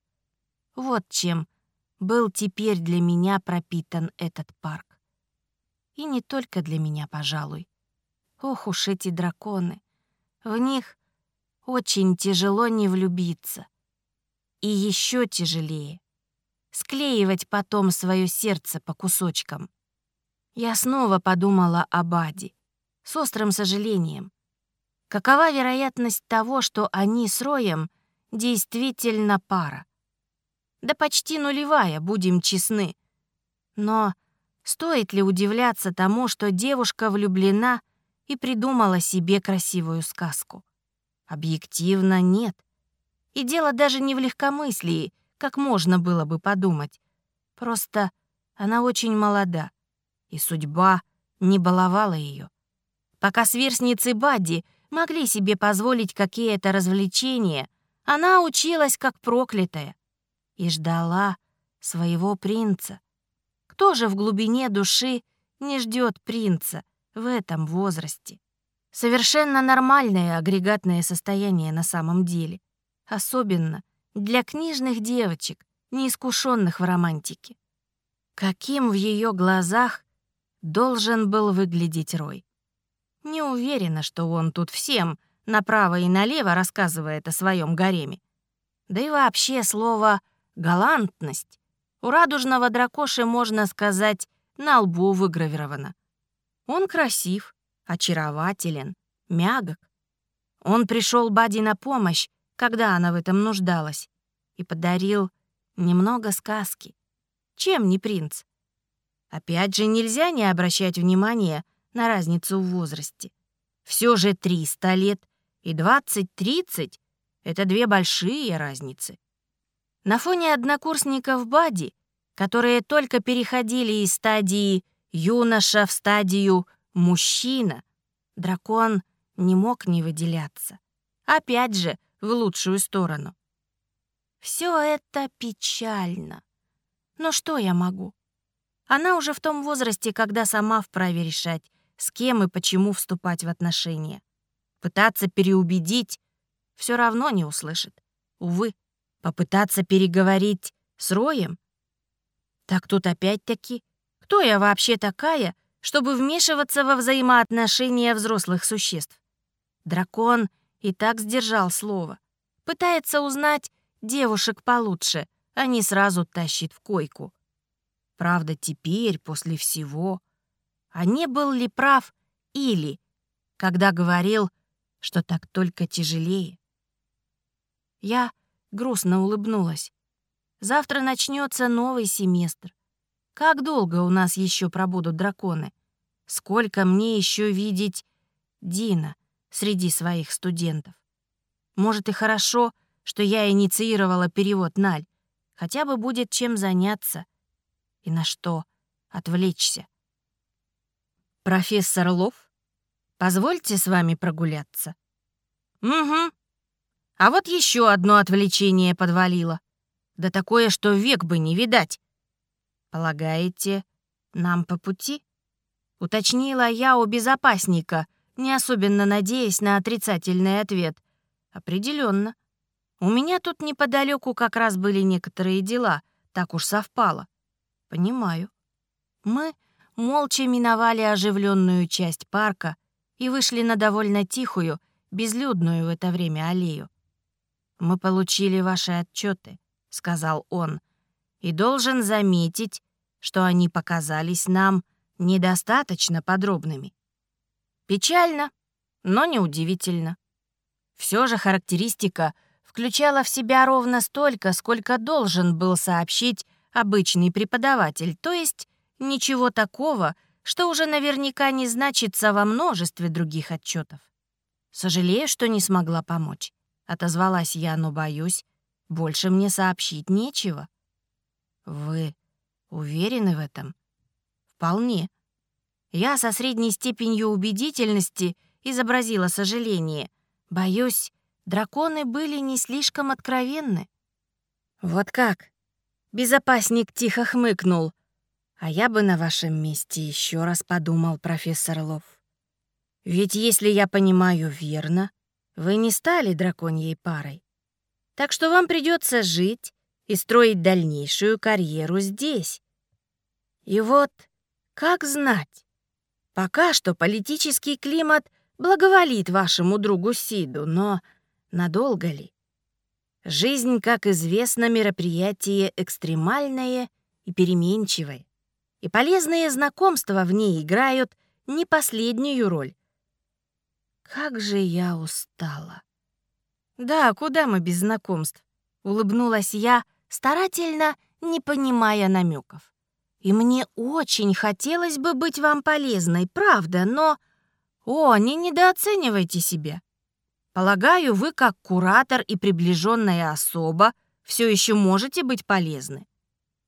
Вот чем был теперь для меня пропитан этот парк. И не только для меня, пожалуй. Ох уж эти драконы. В них очень тяжело не влюбиться. И еще тяжелее склеивать потом свое сердце по кусочкам. Я снова подумала об Аде с острым сожалением. Какова вероятность того, что они с Роем действительно пара? Да почти нулевая, будем честны. Но стоит ли удивляться тому, что девушка влюблена и придумала себе красивую сказку? Объективно нет. И дело даже не в легкомыслии, как можно было бы подумать. Просто она очень молода, и судьба не баловала ее. Пока сверстницы Бадди могли себе позволить какие-то развлечения, она училась как проклятая и ждала своего принца. Кто же в глубине души не ждет принца в этом возрасте? Совершенно нормальное агрегатное состояние на самом деле. Особенно, для книжных девочек, неискушенных в романтике. Каким в ее глазах должен был выглядеть Рой? Не уверена, что он тут всем направо и налево рассказывает о своем гареме. Да и вообще слово «галантность» у радужного дракоши, можно сказать, на лбу выгравировано. Он красив, очарователен, мягок. Он пришел Бади на помощь, когда она в этом нуждалась, и подарил немного сказки. Чем не принц? Опять же, нельзя не обращать внимания на разницу в возрасте. Все же 300 лет и 20-30 — это две большие разницы. На фоне однокурсников Бади, которые только переходили из стадии юноша в стадию мужчина, дракон не мог не выделяться. Опять же, в лучшую сторону. Все это печально. Но что я могу? Она уже в том возрасте, когда сама вправе решать, с кем и почему вступать в отношения. Пытаться переубедить все равно не услышит. Увы, попытаться переговорить с Роем? Так тут опять-таки, кто я вообще такая, чтобы вмешиваться во взаимоотношения взрослых существ? Дракон и так сдержал слово. Пытается узнать девушек получше, а не сразу тащит в койку. Правда, теперь, после всего, а не был ли прав Или, когда говорил, что так только тяжелее? Я грустно улыбнулась. Завтра начнется новый семестр. Как долго у нас еще пробудут драконы? Сколько мне еще видеть Дина среди своих студентов? Может и хорошо, что я инициировала перевод Наль. Хотя бы будет чем заняться и на что отвлечься. «Профессор Лов, позвольте с вами прогуляться». «Угу. А вот еще одно отвлечение подвалило. Да такое, что век бы не видать. Полагаете, нам по пути?» Уточнила я у безопасника, не особенно надеясь на отрицательный ответ. Определенно. У меня тут неподалеку как раз были некоторые дела, так уж совпало. Понимаю. Мы молча миновали оживленную часть парка и вышли на довольно тихую, безлюдную в это время аллею. «Мы получили ваши отчеты, сказал он, «и должен заметить, что они показались нам недостаточно подробными. Печально, но неудивительно. Все же характеристика включала в себя ровно столько, сколько должен был сообщить обычный преподаватель, то есть ничего такого, что уже наверняка не значится во множестве других отчетов. Сожалею, что не смогла помочь. Отозвалась я, но боюсь, больше мне сообщить нечего. Вы уверены в этом? Вполне. Я со средней степенью убедительности изобразила сожаление. Боюсь, драконы были не слишком откровенны. Вот как? Безопасник тихо хмыкнул. А я бы на вашем месте еще раз подумал, профессор Лов. Ведь если я понимаю верно, вы не стали драконьей парой. Так что вам придется жить и строить дальнейшую карьеру здесь. И вот, как знать, Пока что политический климат благоволит вашему другу Сиду, но надолго ли? Жизнь, как известно, мероприятие экстремальное и переменчивое, и полезные знакомства в ней играют не последнюю роль. Как же я устала. Да, куда мы без знакомств? Улыбнулась я, старательно не понимая намеков. И мне очень хотелось бы быть вам полезной, правда, но... О, не недооценивайте себя. Полагаю, вы, как куратор и приближенная особа, все еще можете быть полезны.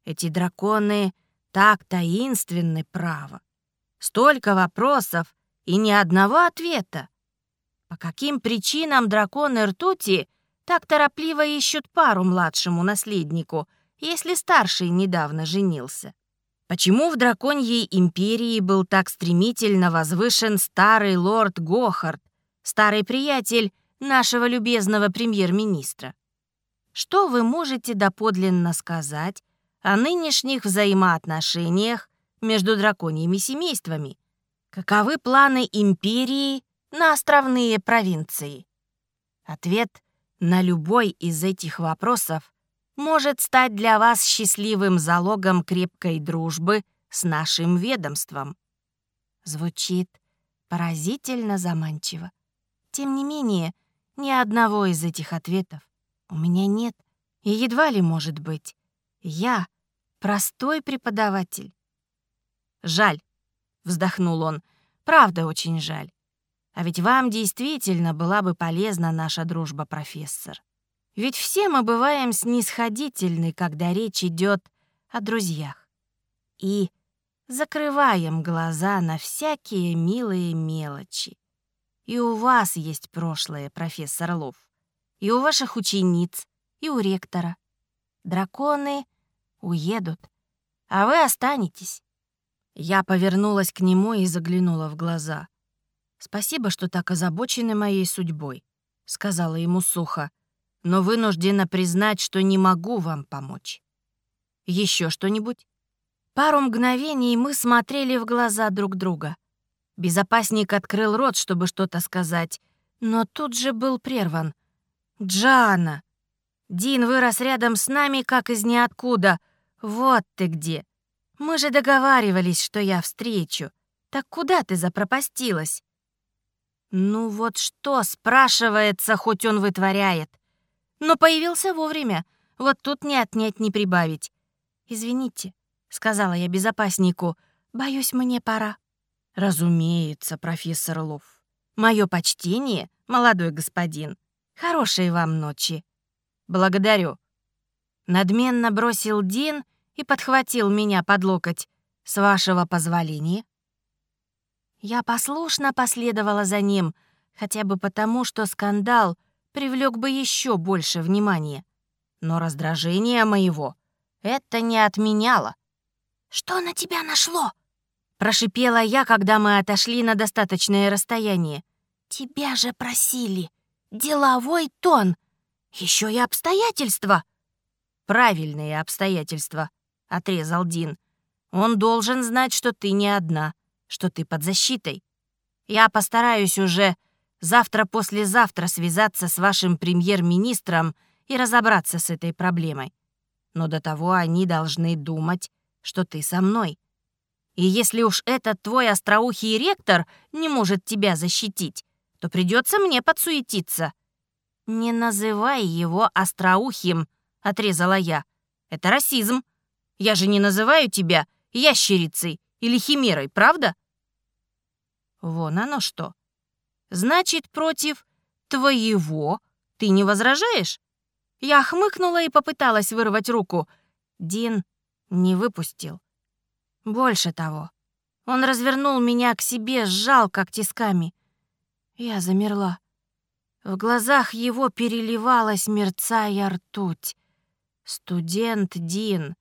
Эти драконы так таинственны, право. Столько вопросов и ни одного ответа. По каким причинам драконы ртути так торопливо ищут пару младшему наследнику, если старший недавно женился? Почему в драконьей империи был так стремительно возвышен старый лорд Гохард, старый приятель нашего любезного премьер-министра? Что вы можете доподлинно сказать о нынешних взаимоотношениях между драконьими семействами? Каковы планы империи на островные провинции? Ответ на любой из этих вопросов может стать для вас счастливым залогом крепкой дружбы с нашим ведомством. Звучит поразительно заманчиво. Тем не менее, ни одного из этих ответов у меня нет и едва ли может быть. Я простой преподаватель. Жаль, вздохнул он. Правда, очень жаль. А ведь вам действительно была бы полезна наша дружба, профессор. Ведь все мы бываем снисходительны, когда речь идет о друзьях. И закрываем глаза на всякие милые мелочи. И у вас есть прошлое, профессор Лов. И у ваших учениц, и у ректора. Драконы уедут, а вы останетесь. Я повернулась к нему и заглянула в глаза. «Спасибо, что так озабочены моей судьбой», — сказала ему сухо но вынуждена признать, что не могу вам помочь. Еще что-нибудь? Пару мгновений мы смотрели в глаза друг друга. Безопасник открыл рот, чтобы что-то сказать, но тут же был прерван. «Джана! Дин вырос рядом с нами, как из ниоткуда. Вот ты где! Мы же договаривались, что я встречу. Так куда ты запропастилась?» «Ну вот что, спрашивается, хоть он вытворяет? но появился вовремя. Вот тут не отнять, не прибавить. «Извините», — сказала я безопаснику, — «боюсь, мне пора». «Разумеется, профессор Лов. Мое почтение, молодой господин. Хорошей вам ночи». «Благодарю». Надменно бросил Дин и подхватил меня под локоть. «С вашего позволения». Я послушно последовала за ним, хотя бы потому, что скандал — привлек бы еще больше внимания. Но раздражение моего это не отменяло. «Что на тебя нашло?» Прошипела я, когда мы отошли на достаточное расстояние. «Тебя же просили! Деловой тон! Еще и обстоятельства. Правильные обстоятельства, отрезал Дин. Он должен знать, что ты не одна, что ты под защитой. Я постараюсь уже завтра-послезавтра связаться с вашим премьер-министром и разобраться с этой проблемой. Но до того они должны думать, что ты со мной. И если уж этот твой остроухий ректор не может тебя защитить, то придется мне подсуетиться». «Не называй его остроухим», — отрезала я. «Это расизм. Я же не называю тебя ящерицей или химерой, правда?» «Вон оно что. Значит, против твоего ты не возражаешь?» Я хмыкнула и попыталась вырвать руку. Дин не выпустил. Больше того, он развернул меня к себе, сжал как тисками. Я замерла. В глазах его переливалась, мерцая ртуть. «Студент Дин,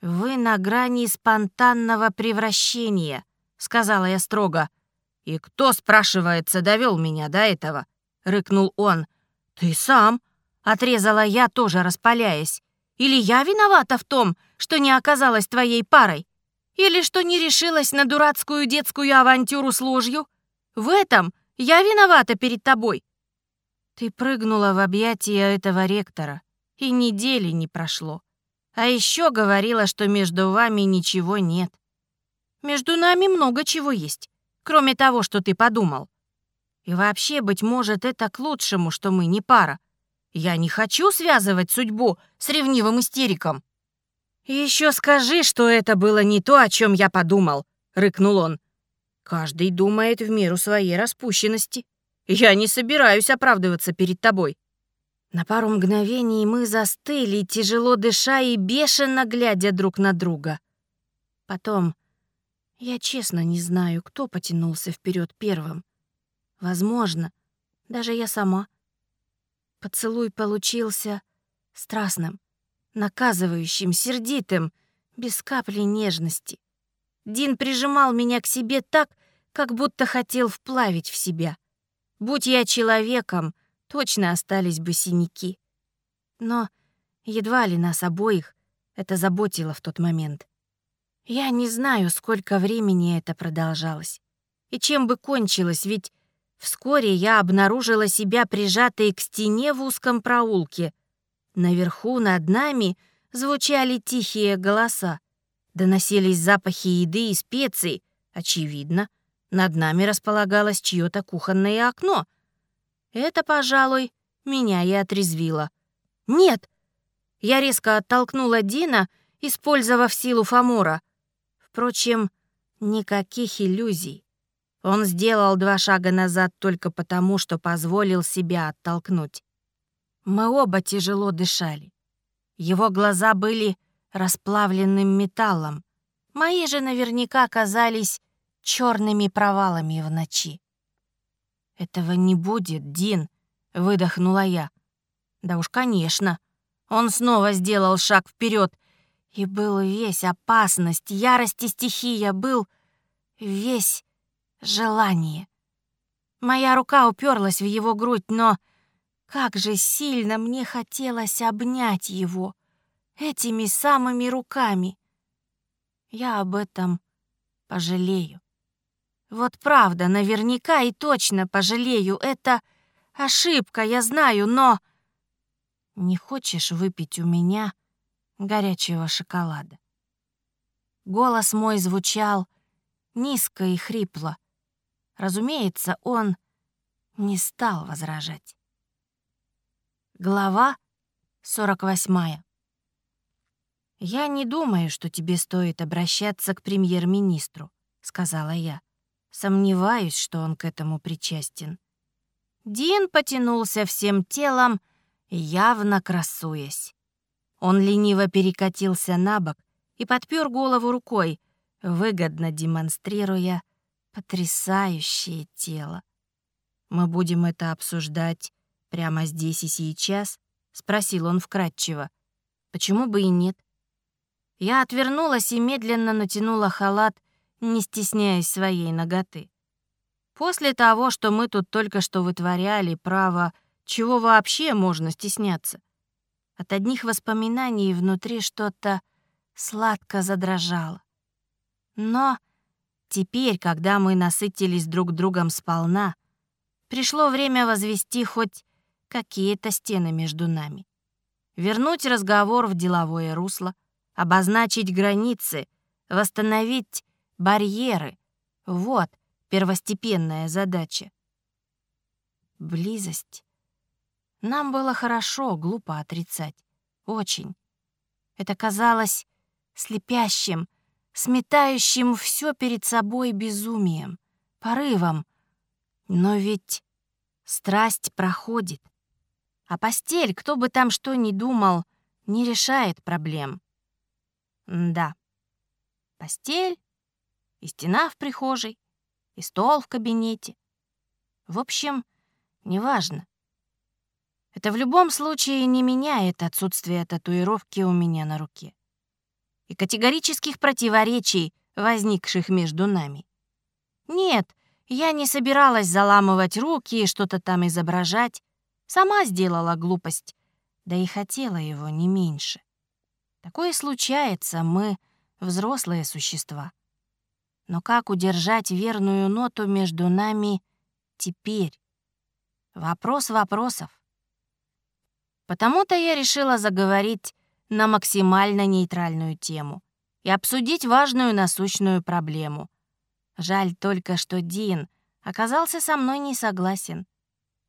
вы на грани спонтанного превращения», — сказала я строго. «И кто, спрашивается, довел меня до этого?» — рыкнул он. «Ты сам», — отрезала я, тоже распаляясь. «Или я виновата в том, что не оказалась твоей парой?» Или что не решилась на дурацкую детскую авантюру с ложью? В этом я виновата перед тобой. Ты прыгнула в объятия этого ректора, и недели не прошло. А еще говорила, что между вами ничего нет. Между нами много чего есть, кроме того, что ты подумал. И вообще, быть может, это к лучшему, что мы не пара. Я не хочу связывать судьбу с ревнивым истериком. «Еще скажи, что это было не то, о чем я подумал», — рыкнул он. «Каждый думает в меру своей распущенности. Я не собираюсь оправдываться перед тобой». На пару мгновений мы застыли, тяжело дыша и бешено глядя друг на друга. Потом, я честно не знаю, кто потянулся вперед первым. Возможно, даже я сама. Поцелуй получился страстным наказывающим, сердитым, без капли нежности. Дин прижимал меня к себе так, как будто хотел вплавить в себя. Будь я человеком, точно остались бы синяки. Но едва ли нас обоих это заботило в тот момент. Я не знаю, сколько времени это продолжалось. И чем бы кончилось, ведь вскоре я обнаружила себя прижатой к стене в узком проулке — Наверху над нами звучали тихие голоса. Доносились запахи еды и специй. Очевидно, над нами располагалось чье-то кухонное окно. Это, пожалуй, меня и отрезвило. «Нет!» Я резко оттолкнула Дина, использовав силу Фамора. Впрочем, никаких иллюзий. Он сделал два шага назад только потому, что позволил себя оттолкнуть. Мы оба тяжело дышали. Его глаза были расплавленным металлом. Мои же наверняка казались черными провалами в ночи. «Этого не будет, Дин», — выдохнула я. «Да уж, конечно». Он снова сделал шаг вперед, и был весь опасность, ярость и стихия, был весь желание. Моя рука уперлась в его грудь, но как же сильно мне хотелось обнять его этими самыми руками. Я об этом пожалею. Вот правда, наверняка и точно пожалею. Это ошибка, я знаю, но... Не хочешь выпить у меня горячего шоколада? Голос мой звучал низко и хрипло. Разумеется, он не стал возражать. Глава 48. «Я не думаю, что тебе стоит обращаться к премьер-министру», — сказала я. Сомневаюсь, что он к этому причастен. Дин потянулся всем телом, явно красуясь. Он лениво перекатился на бок и подпер голову рукой, выгодно демонстрируя потрясающее тело. Мы будем это обсуждать «Прямо здесь и сейчас?» — спросил он вкратчиво. «Почему бы и нет?» Я отвернулась и медленно натянула халат, не стесняясь своей ноготы. После того, что мы тут только что вытворяли, право, Чего вообще можно стесняться? От одних воспоминаний внутри что-то сладко задрожало. Но теперь, когда мы насытились друг другом сполна, пришло время возвести хоть какие-то стены между нами. Вернуть разговор в деловое русло, обозначить границы, восстановить барьеры. Вот первостепенная задача. Близость. Нам было хорошо, глупо отрицать. Очень. Это казалось слепящим, сметающим все перед собой безумием, порывом. Но ведь страсть проходит. А постель, кто бы там что ни думал, не решает проблем. М да. Постель, и стена в прихожей, и стол в кабинете. В общем, неважно. Это в любом случае не меняет отсутствие татуировки у меня на руке и категорических противоречий, возникших между нами. Нет, я не собиралась заламывать руки и что-то там изображать. Сама сделала глупость, да и хотела его не меньше. Такое случается, мы взрослые существа. Но как удержать верную ноту между нами теперь? Вопрос вопросов. Потому-то я решила заговорить на максимально нейтральную тему и обсудить важную насущную проблему. Жаль только, что Дин оказался со мной не согласен.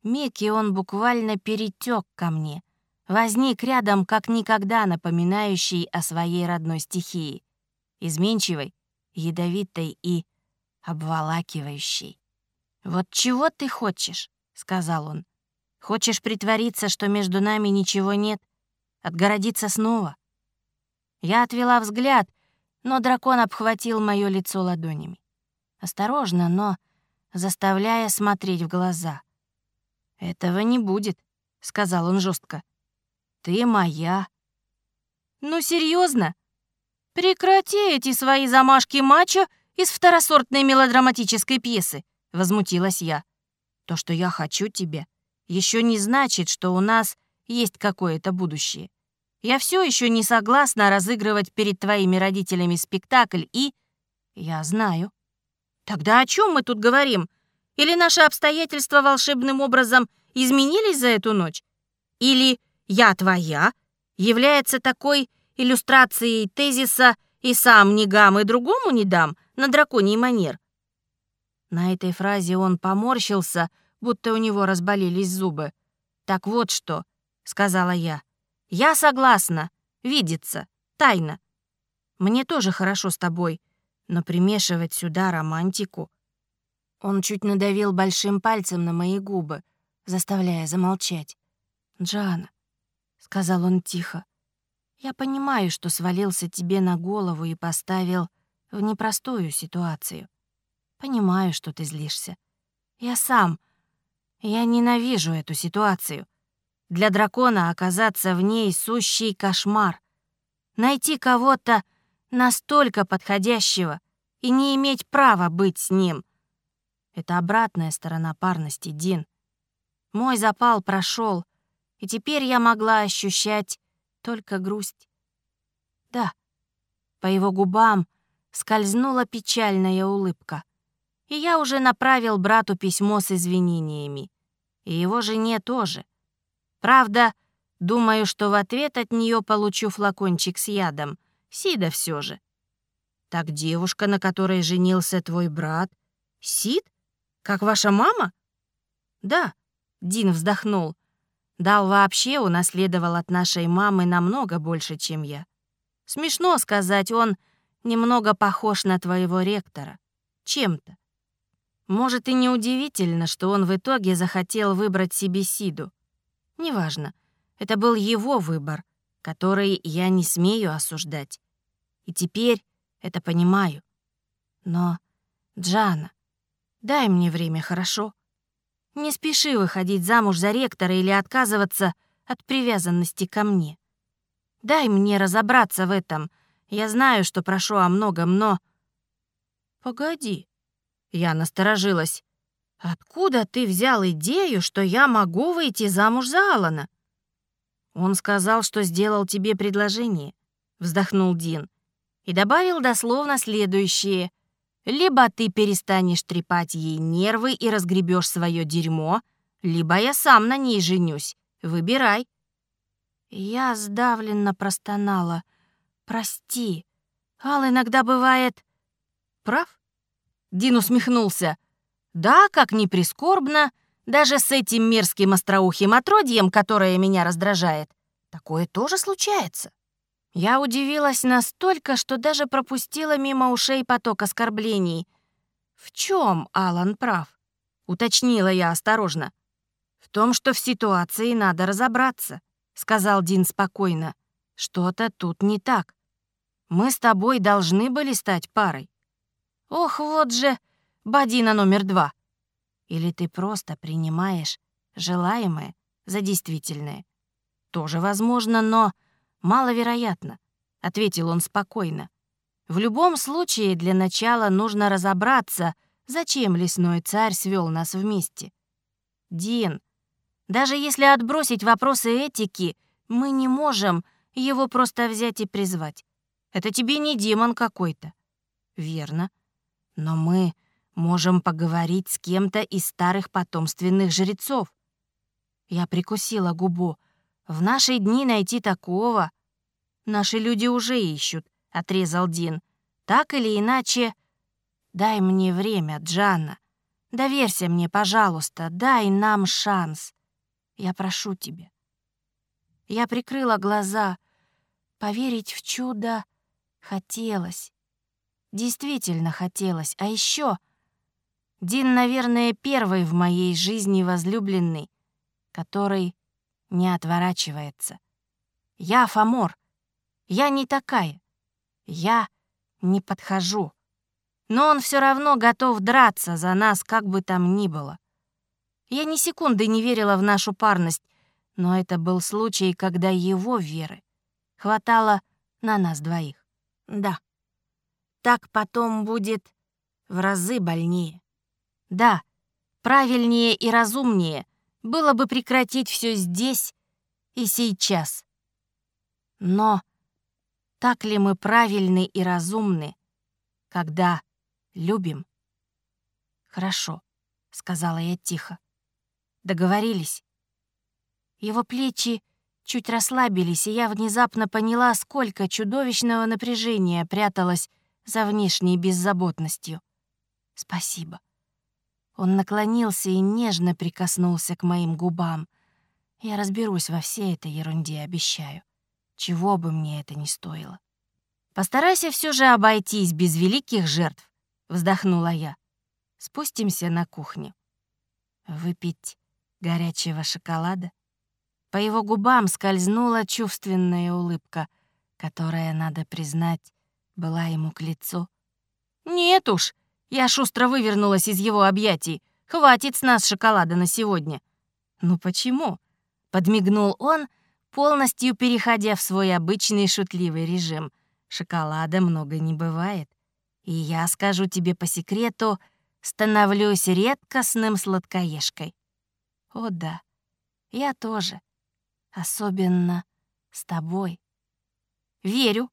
Микки он буквально перетек ко мне, возник рядом как никогда напоминающий о своей родной стихии, изменчивой, ядовитой и обволакивающей. «Вот чего ты хочешь?» — сказал он. Хочешь притвориться, что между нами ничего нет? Отгородиться снова?» Я отвела взгляд, но дракон обхватил моё лицо ладонями. Осторожно, но заставляя смотреть в глаза. «Этого не будет», — сказал он жестко. «Ты моя». «Ну, серьезно? Прекрати эти свои замашки мачо из второсортной мелодраматической пьесы», — возмутилась я. «То, что я хочу тебя, еще не значит, что у нас есть какое-то будущее. Я все еще не согласна разыгрывать перед твоими родителями спектакль и... Я знаю. Тогда о чем мы тут говорим? Или наши обстоятельства волшебным образом изменились за эту ночь? Или «я твоя» является такой иллюстрацией тезиса «и сам не гам, и другому не дам» на драконий манер? На этой фразе он поморщился, будто у него разболелись зубы. «Так вот что», — сказала я. «Я согласна. Видится. Тайна. Мне тоже хорошо с тобой, но примешивать сюда романтику...» Он чуть надавил большим пальцем на мои губы, заставляя замолчать. «Джана», — сказал он тихо, — «я понимаю, что свалился тебе на голову и поставил в непростую ситуацию. Понимаю, что ты злишься. Я сам я ненавижу эту ситуацию. Для дракона оказаться в ней сущий кошмар. Найти кого-то настолько подходящего и не иметь права быть с ним. Это обратная сторона парности, Дин. Мой запал прошел, и теперь я могла ощущать только грусть. Да, по его губам скользнула печальная улыбка и я уже направил брату письмо с извинениями. И его жене тоже. Правда, думаю, что в ответ от нее получу флакончик с ядом. Сида все же. Так девушка, на которой женился твой брат, Сид? Как ваша мама? Да, Дин вздохнул. Дал вообще унаследовал от нашей мамы намного больше, чем я. Смешно сказать, он немного похож на твоего ректора. Чем-то. Может, и неудивительно, что он в итоге захотел выбрать себе Сиду. Неважно, это был его выбор, который я не смею осуждать. И теперь это понимаю. Но, Джана, дай мне время, хорошо? Не спеши выходить замуж за ректора или отказываться от привязанности ко мне. Дай мне разобраться в этом. Я знаю, что прошу о многом, но... Погоди. Я насторожилась. Откуда ты взял идею, что я могу выйти замуж за Алана? Он сказал, что сделал тебе предложение, вздохнул Дин и добавил дословно следующее: либо ты перестанешь трепать ей нервы и разгребешь свое дерьмо, либо я сам на ней женюсь. Выбирай. Я сдавленно простонала. Прости. Ал иногда бывает прав. Дин усмехнулся. Да, как ни прискорбно, даже с этим мерзким остроухим отродьем, которое меня раздражает, такое тоже случается. Я удивилась настолько, что даже пропустила мимо ушей поток оскорблений. «В чем Алан прав?» — уточнила я осторожно. «В том, что в ситуации надо разобраться», — сказал Дин спокойно. «Что-то тут не так. Мы с тобой должны были стать парой. Ох, вот же Бадина номер два. Или ты просто принимаешь желаемое за действительное? Тоже возможно, но маловероятно, ответил он спокойно. В любом случае, для начала нужно разобраться, зачем лесной царь свел нас вместе. Дин, даже если отбросить вопросы этики, мы не можем его просто взять и призвать. Это тебе не демон какой-то. Верно. Но мы можем поговорить с кем-то из старых потомственных жрецов. Я прикусила губу. В наши дни найти такого... Наши люди уже ищут, — отрезал Дин. Так или иначе... Дай мне время, Джанна. Доверься мне, пожалуйста, дай нам шанс. Я прошу тебя. Я прикрыла глаза. Поверить в чудо хотелось. Действительно хотелось. А еще Дин, наверное, первый в моей жизни возлюбленный, который не отворачивается. Я Фомор. Я не такая. Я не подхожу. Но он все равно готов драться за нас, как бы там ни было. Я ни секунды не верила в нашу парность, но это был случай, когда его веры хватало на нас двоих. Да. Так потом будет в разы больнее. Да, правильнее и разумнее было бы прекратить все здесь и сейчас. Но так ли мы правильны и разумны, когда любим? Хорошо, сказала я тихо. Договорились. Его плечи чуть расслабились, и я внезапно поняла, сколько чудовищного напряжения пряталось за внешней беззаботностью. Спасибо. Он наклонился и нежно прикоснулся к моим губам. Я разберусь во всей этой ерунде, обещаю. Чего бы мне это ни стоило. Постарайся все же обойтись без великих жертв, вздохнула я. Спустимся на кухню. Выпить горячего шоколада? По его губам скользнула чувственная улыбка, которая, надо признать, была ему к лицу. «Нет уж!» — я шустро вывернулась из его объятий. «Хватит с нас шоколада на сегодня!» «Ну почему?» — подмигнул он, полностью переходя в свой обычный шутливый режим. «Шоколада много не бывает. И я скажу тебе по секрету, становлюсь редкостным сладкоежкой». «О да, я тоже. Особенно с тобой. Верю.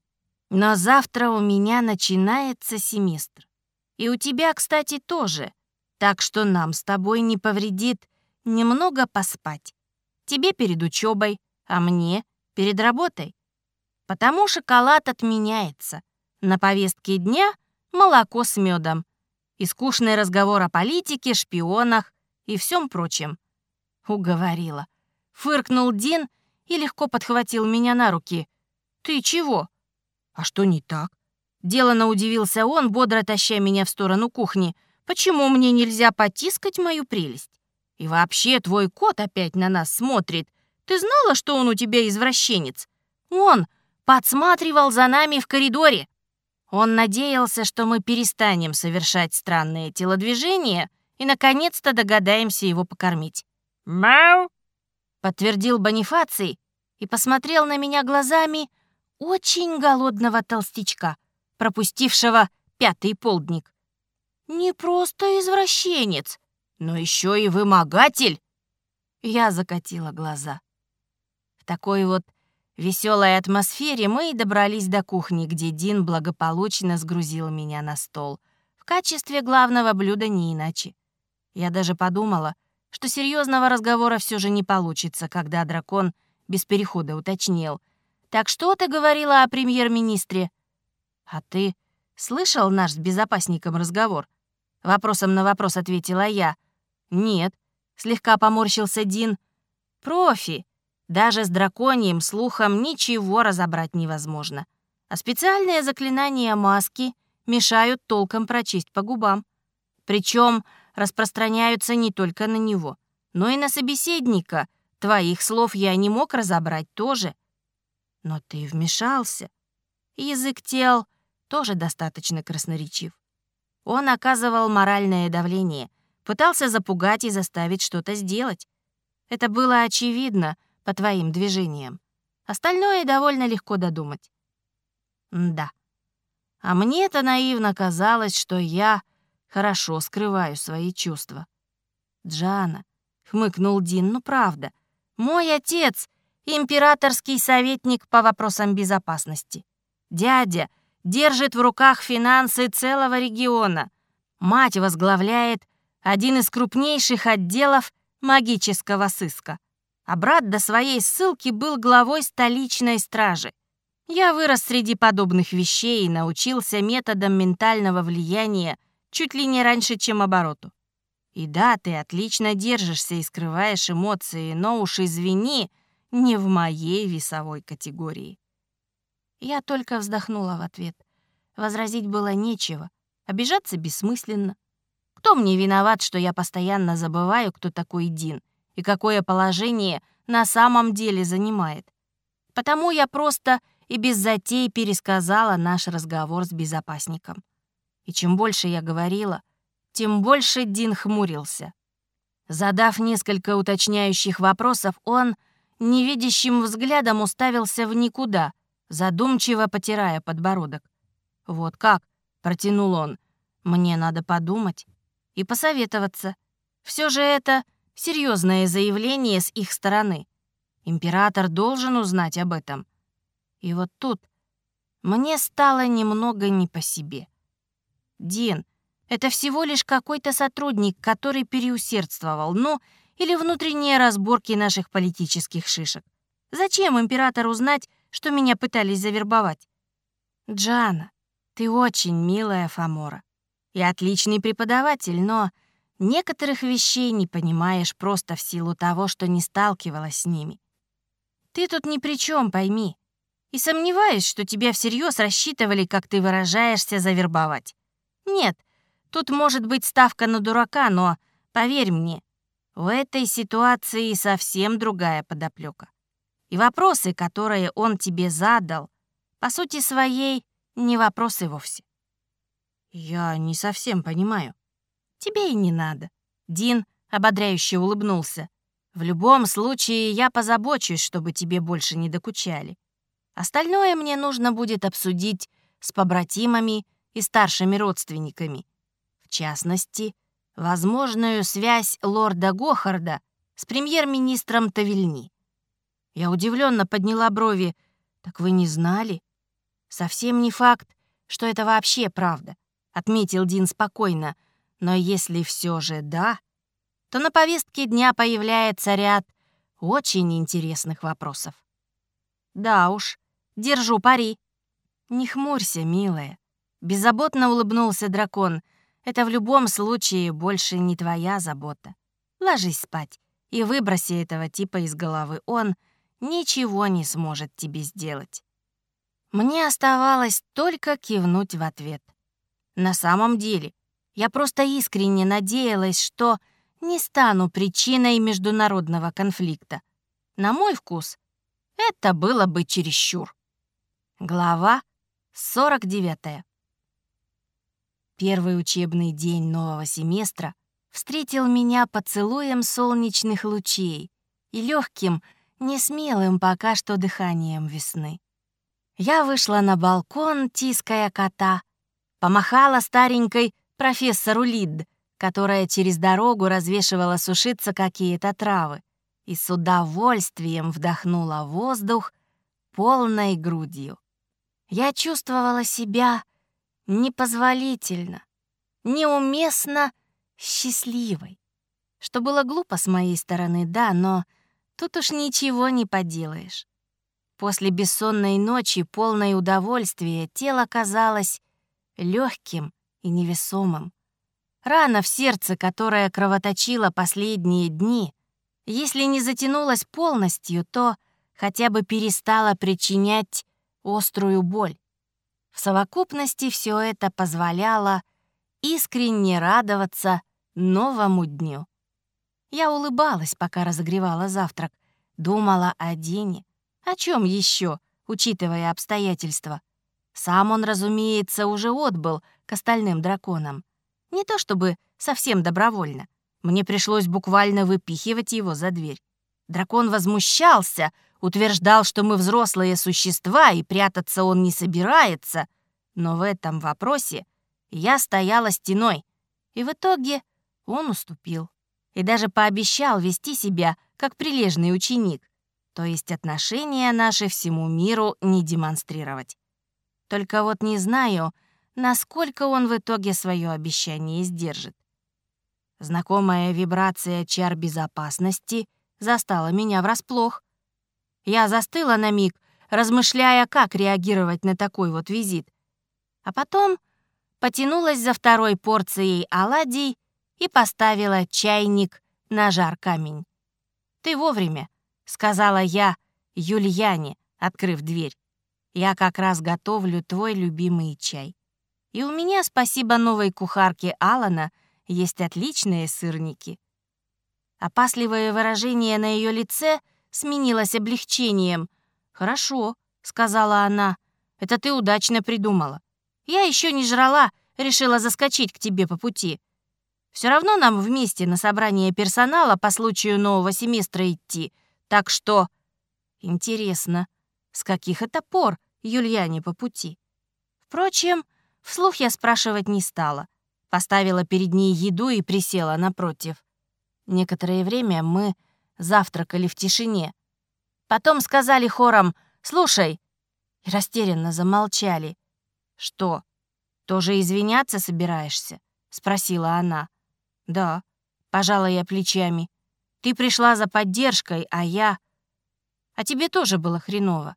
Но завтра у меня начинается семестр. И у тебя, кстати, тоже. Так что нам с тобой не повредит немного поспать. Тебе перед учебой, а мне перед работой. Потому шоколад отменяется. На повестке дня молоко с медом. И скучный разговор о политике, шпионах и всем прочем. Уговорила. Фыркнул Дин и легко подхватил меня на руки. «Ты чего?» «А что не так?» Делано удивился он, бодро таща меня в сторону кухни. «Почему мне нельзя потискать мою прелесть? И вообще, твой кот опять на нас смотрит. Ты знала, что он у тебя извращенец? Он подсматривал за нами в коридоре. Он надеялся, что мы перестанем совершать странные телодвижения и, наконец-то, догадаемся его покормить. «Мяу!» подтвердил Бонифаций и посмотрел на меня глазами очень голодного толстячка, пропустившего пятый полдник. «Не просто извращенец», но еще и вымогатель!» Я закатила глаза. В такой вот веселой атмосфере мы и добрались до кухни, где Дин благополучно сгрузил меня на стол. В качестве главного блюда не иначе. Я даже подумала, что серьезного разговора все же не получится, когда дракон без перехода уточнил. «Так что ты говорила о премьер-министре?» «А ты слышал наш с безопасником разговор?» Вопросом на вопрос ответила я. «Нет», — слегка поморщился Дин. «Профи. Даже с драконьим слухом ничего разобрать невозможно. А специальные заклинания маски мешают толком прочесть по губам. Причем распространяются не только на него, но и на собеседника. Твоих слов я не мог разобрать тоже. Но ты вмешался. Язык тел тоже достаточно красноречив. Он оказывал моральное давление, пытался запугать и заставить что-то сделать. Это было очевидно по твоим движениям. Остальное довольно легко додумать. да. А мне-то наивно казалось, что я хорошо скрываю свои чувства. «Джана», — хмыкнул Дин, — «ну правда, мой отец — императорский советник по вопросам безопасности. Дядя держит в руках финансы целого региона. Мать возглавляет один из крупнейших отделов магического сыска. А брат до своей ссылки был главой столичной стражи. Я вырос среди подобных вещей и научился методам ментального влияния чуть ли не раньше, чем обороту. И да, ты отлично держишься и скрываешь эмоции, но уж извини, не в моей весовой категории. Я только вздохнула в ответ. Возразить было нечего, обижаться бессмысленно. Кто мне виноват, что я постоянно забываю, кто такой Дин и какое положение на самом деле занимает? Потому я просто и без затей пересказала наш разговор с безопасником. И чем больше я говорила, тем больше Дин хмурился. Задав несколько уточняющих вопросов, он невидящим взглядом уставился в никуда, задумчиво потирая подбородок. «Вот как?» — протянул он. «Мне надо подумать и посоветоваться. Все же это серьезное заявление с их стороны. Император должен узнать об этом». И вот тут мне стало немного не по себе. Дин, это всего лишь какой-то сотрудник, который переусердствовал, ну, или внутренние разборки наших политических шишек. Зачем императору знать, что меня пытались завербовать? Джана, ты очень милая Фамора. И отличный преподаватель, но некоторых вещей не понимаешь просто в силу того, что не сталкивалась с ними. Ты тут ни при чем, пойми. И сомневаюсь, что тебя всерьез рассчитывали, как ты выражаешься, завербовать. Нет, тут может быть ставка на дурака, но, поверь мне, в этой ситуации совсем другая подоплека. И вопросы, которые он тебе задал, по сути своей, не вопросы вовсе. Я не совсем понимаю. Тебе и не надо. Дин ободряюще улыбнулся. В любом случае, я позабочусь, чтобы тебе больше не докучали. Остальное мне нужно будет обсудить с побратимами и старшими родственниками. В частности, возможную связь лорда Гохарда с премьер-министром Тавильни. Я удивленно подняла брови. «Так вы не знали?» «Совсем не факт, что это вообще правда», — отметил Дин спокойно. «Но если все же да, то на повестке дня появляется ряд очень интересных вопросов». «Да уж, держу пари». «Не хмурься, милая. Беззаботно улыбнулся дракон. Это в любом случае больше не твоя забота. Ложись спать и выброси этого типа из головы. Он ничего не сможет тебе сделать. Мне оставалось только кивнуть в ответ. На самом деле, я просто искренне надеялась, что не стану причиной международного конфликта. На мой вкус, это было бы чересчур. Глава 49. Первый учебный день нового семестра встретил меня поцелуем солнечных лучей и легким, несмелым пока что дыханием весны. Я вышла на балкон, тиская кота, помахала старенькой профессору Лид, которая через дорогу развешивала сушиться какие-то травы, и с удовольствием вдохнула воздух полной грудью. Я чувствовала себя непозволительно, неуместно счастливой. Что было глупо с моей стороны, да, но тут уж ничего не поделаешь. После бессонной ночи, полной удовольствия, тело казалось легким и невесомым. Рана в сердце, которая кровоточила последние дни, если не затянулась полностью, то хотя бы перестала причинять острую боль. В совокупности все это позволяло искренне радоваться новому дню. Я улыбалась, пока разогревала завтрак, думала о Дине. О чем еще, учитывая обстоятельства? Сам он, разумеется, уже отбыл к остальным драконам. Не то чтобы совсем добровольно. Мне пришлось буквально выпихивать его за дверь. Дракон возмущался, утверждал, что мы взрослые существа и прятаться он не собирается. Но в этом вопросе я стояла стеной, и в итоге он уступил. И даже пообещал вести себя как прилежный ученик, то есть отношения наши всему миру не демонстрировать. Только вот не знаю, насколько он в итоге свое обещание сдержит. Знакомая вибрация чар безопасности застала меня врасплох. Я застыла на миг, размышляя, как реагировать на такой вот визит. А потом потянулась за второй порцией оладий и поставила чайник на жар камень. «Ты вовремя», — сказала я Юльяне, открыв дверь. «Я как раз готовлю твой любимый чай. И у меня, спасибо новой кухарке Алана, есть отличные сырники». Опасливое выражение на ее лице сменилось облегчением. «Хорошо», — сказала она, — «это ты удачно придумала. Я еще не жрала, решила заскочить к тебе по пути. Все равно нам вместе на собрание персонала по случаю нового семестра идти, так что... Интересно, с каких это пор Юльяне по пути? Впрочем, вслух я спрашивать не стала. Поставила перед ней еду и присела напротив. Некоторое время мы завтракали в тишине. Потом сказали хором «Слушай!» и растерянно замолчали. «Что, тоже извиняться собираешься?» — спросила она. «Да», — пожала я плечами. «Ты пришла за поддержкой, а я...» «А тебе тоже было хреново.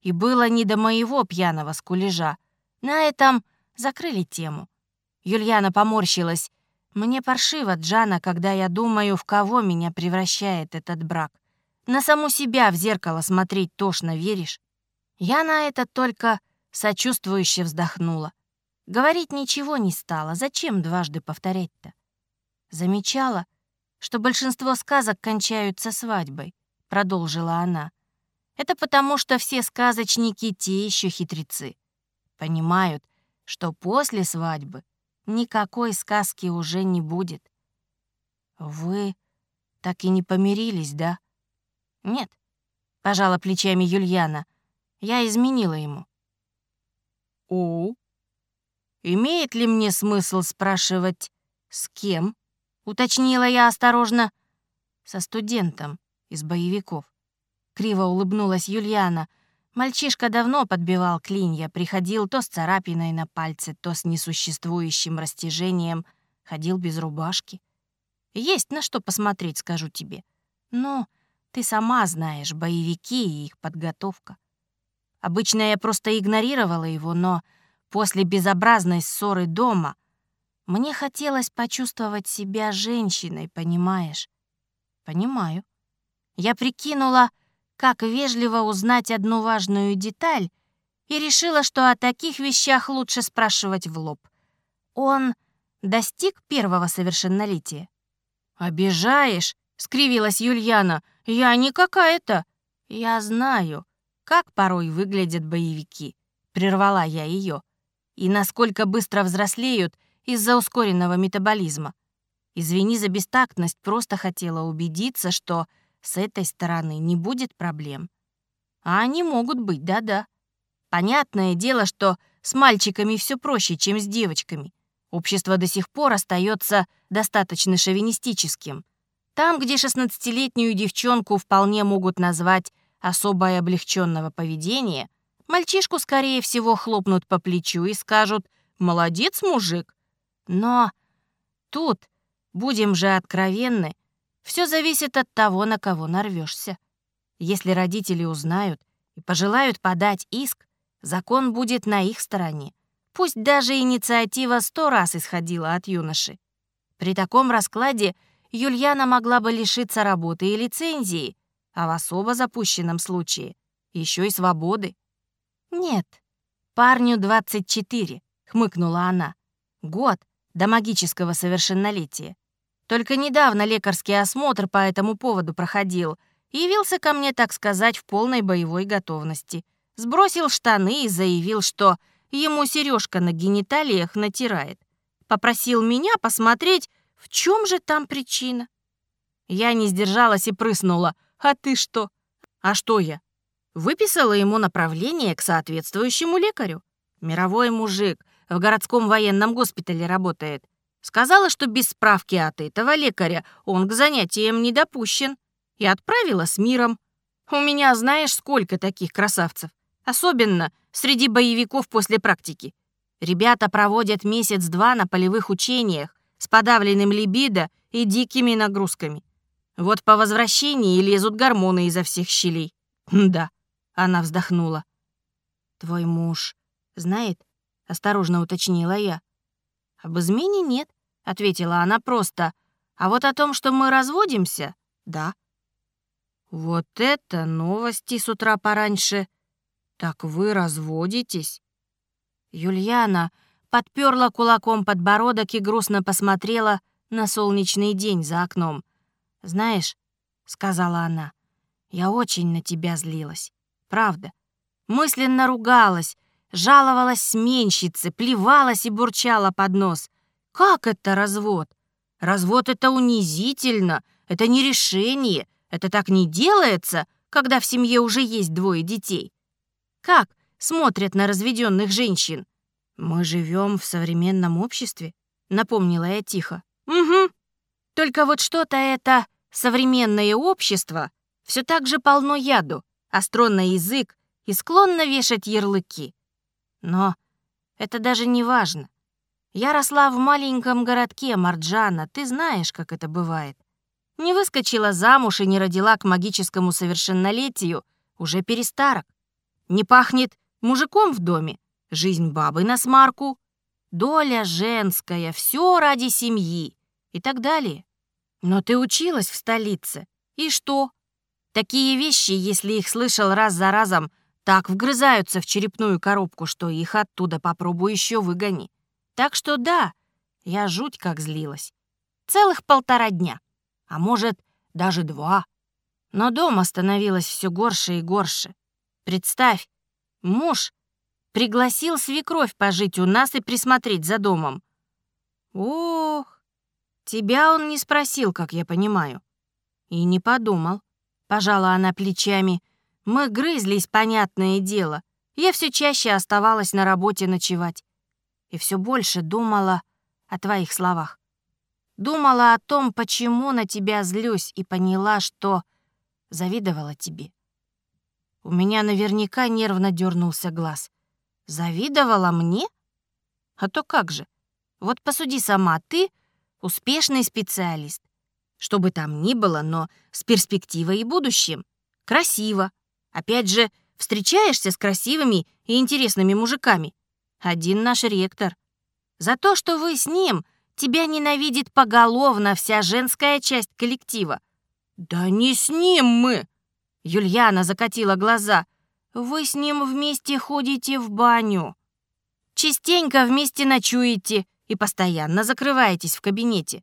И было не до моего пьяного скулежа. На этом закрыли тему». Юльяна поморщилась. «Мне паршиво, Джана, когда я думаю, в кого меня превращает этот брак. На саму себя в зеркало смотреть тошно, веришь?» Я на это только сочувствующе вздохнула. Говорить ничего не стала, зачем дважды повторять-то? Замечала, что большинство сказок кончаются свадьбой, продолжила она. Это потому, что все сказочники те еще хитрецы. Понимают, что после свадьбы никакой сказки уже не будет. Вы так и не помирились, да? Нет, пожала плечами Юльяна. Я изменила ему. О, имеет ли мне смысл спрашивать, с кем? Уточнила я осторожно. Со студентом из боевиков. Криво улыбнулась Юльяна. Мальчишка давно подбивал клинья, приходил то с царапиной на пальце, то с несуществующим растяжением, ходил без рубашки. Есть на что посмотреть, скажу тебе. Но ты сама знаешь, боевики и их подготовка. Обычно я просто игнорировала его, но после безобразной ссоры дома мне хотелось почувствовать себя женщиной, понимаешь? Понимаю. Я прикинула, как вежливо узнать одну важную деталь, и решила, что о таких вещах лучше спрашивать в лоб. Он достиг первого совершеннолетия. «Обижаешь?» — скривилась Юльяна. «Я не какая-то». «Я знаю, как порой выглядят боевики», — прервала я ее. «И насколько быстро взрослеют — из-за ускоренного метаболизма. Извини за бестактность, просто хотела убедиться, что с этой стороны не будет проблем. А они могут быть, да-да. Понятное дело, что с мальчиками все проще, чем с девочками. Общество до сих пор остается достаточно шовинистическим. Там, где 16-летнюю девчонку вполне могут назвать особо облегченного поведения, мальчишку, скорее всего, хлопнут по плечу и скажут «молодец, мужик». Но тут, будем же откровенны, все зависит от того, на кого нарвешься. Если родители узнают и пожелают подать иск, закон будет на их стороне. Пусть даже инициатива сто раз исходила от юноши. При таком раскладе Юльяна могла бы лишиться работы и лицензии, а в особо запущенном случае еще и свободы. «Нет, парню 24», — хмыкнула она. «Год до магического совершеннолетия. Только недавно лекарский осмотр по этому поводу проходил явился ко мне, так сказать, в полной боевой готовности. Сбросил штаны и заявил, что ему сережка на гениталиях натирает. Попросил меня посмотреть, в чем же там причина. Я не сдержалась и прыснула. «А ты что?» «А что я?» Выписала ему направление к соответствующему лекарю. Мировой мужик, в городском военном госпитале работает. Сказала, что без справки от этого лекаря он к занятиям не допущен. И отправила с миром. У меня знаешь, сколько таких красавцев. Особенно среди боевиков после практики. Ребята проводят месяц-два на полевых учениях с подавленным либидо и дикими нагрузками. Вот по возвращении лезут гормоны изо всех щелей. Да, она вздохнула. Твой муж знает? Осторожно уточнила я. «Об измене нет», — ответила она просто. «А вот о том, что мы разводимся, да». «Вот это новости с утра пораньше. Так вы разводитесь?» Юльяна подперла кулаком подбородок и грустно посмотрела на солнечный день за окном. «Знаешь», — сказала она, — «я очень на тебя злилась. Правда. Мысленно ругалась, жаловалась сменщице, плевалась и бурчала под нос. Как это развод? Развод — это унизительно, это не решение, это так не делается, когда в семье уже есть двое детей. Как смотрят на разведенных женщин? Мы живем в современном обществе, напомнила я тихо. Угу. Только вот что-то это современное общество все так же полно яду, остро на язык и склонно вешать ярлыки. Но это даже не важно. Я росла в маленьком городке Марджана, ты знаешь, как это бывает. Не выскочила замуж и не родила к магическому совершеннолетию, уже перестарок. Не пахнет мужиком в доме, жизнь бабы на смарку, доля женская, все ради семьи и так далее. Но ты училась в столице, и что? Такие вещи, если их слышал раз за разом, так вгрызаются в черепную коробку, что их оттуда попробуй еще выгони. Так что да, я жуть как злилась. Целых полтора дня, а может, даже два. Но дома становилось все горше и горше. Представь, муж пригласил свекровь пожить у нас и присмотреть за домом. Ох, тебя он не спросил, как я понимаю. И не подумал. Пожала она плечами. Мы грызлись, понятное дело. Я все чаще оставалась на работе ночевать. И все больше думала о твоих словах. Думала о том, почему на тебя злюсь, и поняла, что завидовала тебе. У меня наверняка нервно дернулся глаз. Завидовала мне? А то как же? Вот посуди сама, ты успешный специалист. Что бы там ни было, но с перспективой и будущим. Красиво, Опять же, встречаешься с красивыми и интересными мужиками. Один наш ректор. За то, что вы с ним, тебя ненавидит поголовно вся женская часть коллектива. Да не с ним мы. Юльяна закатила глаза. Вы с ним вместе ходите в баню. Частенько вместе ночуете и постоянно закрываетесь в кабинете.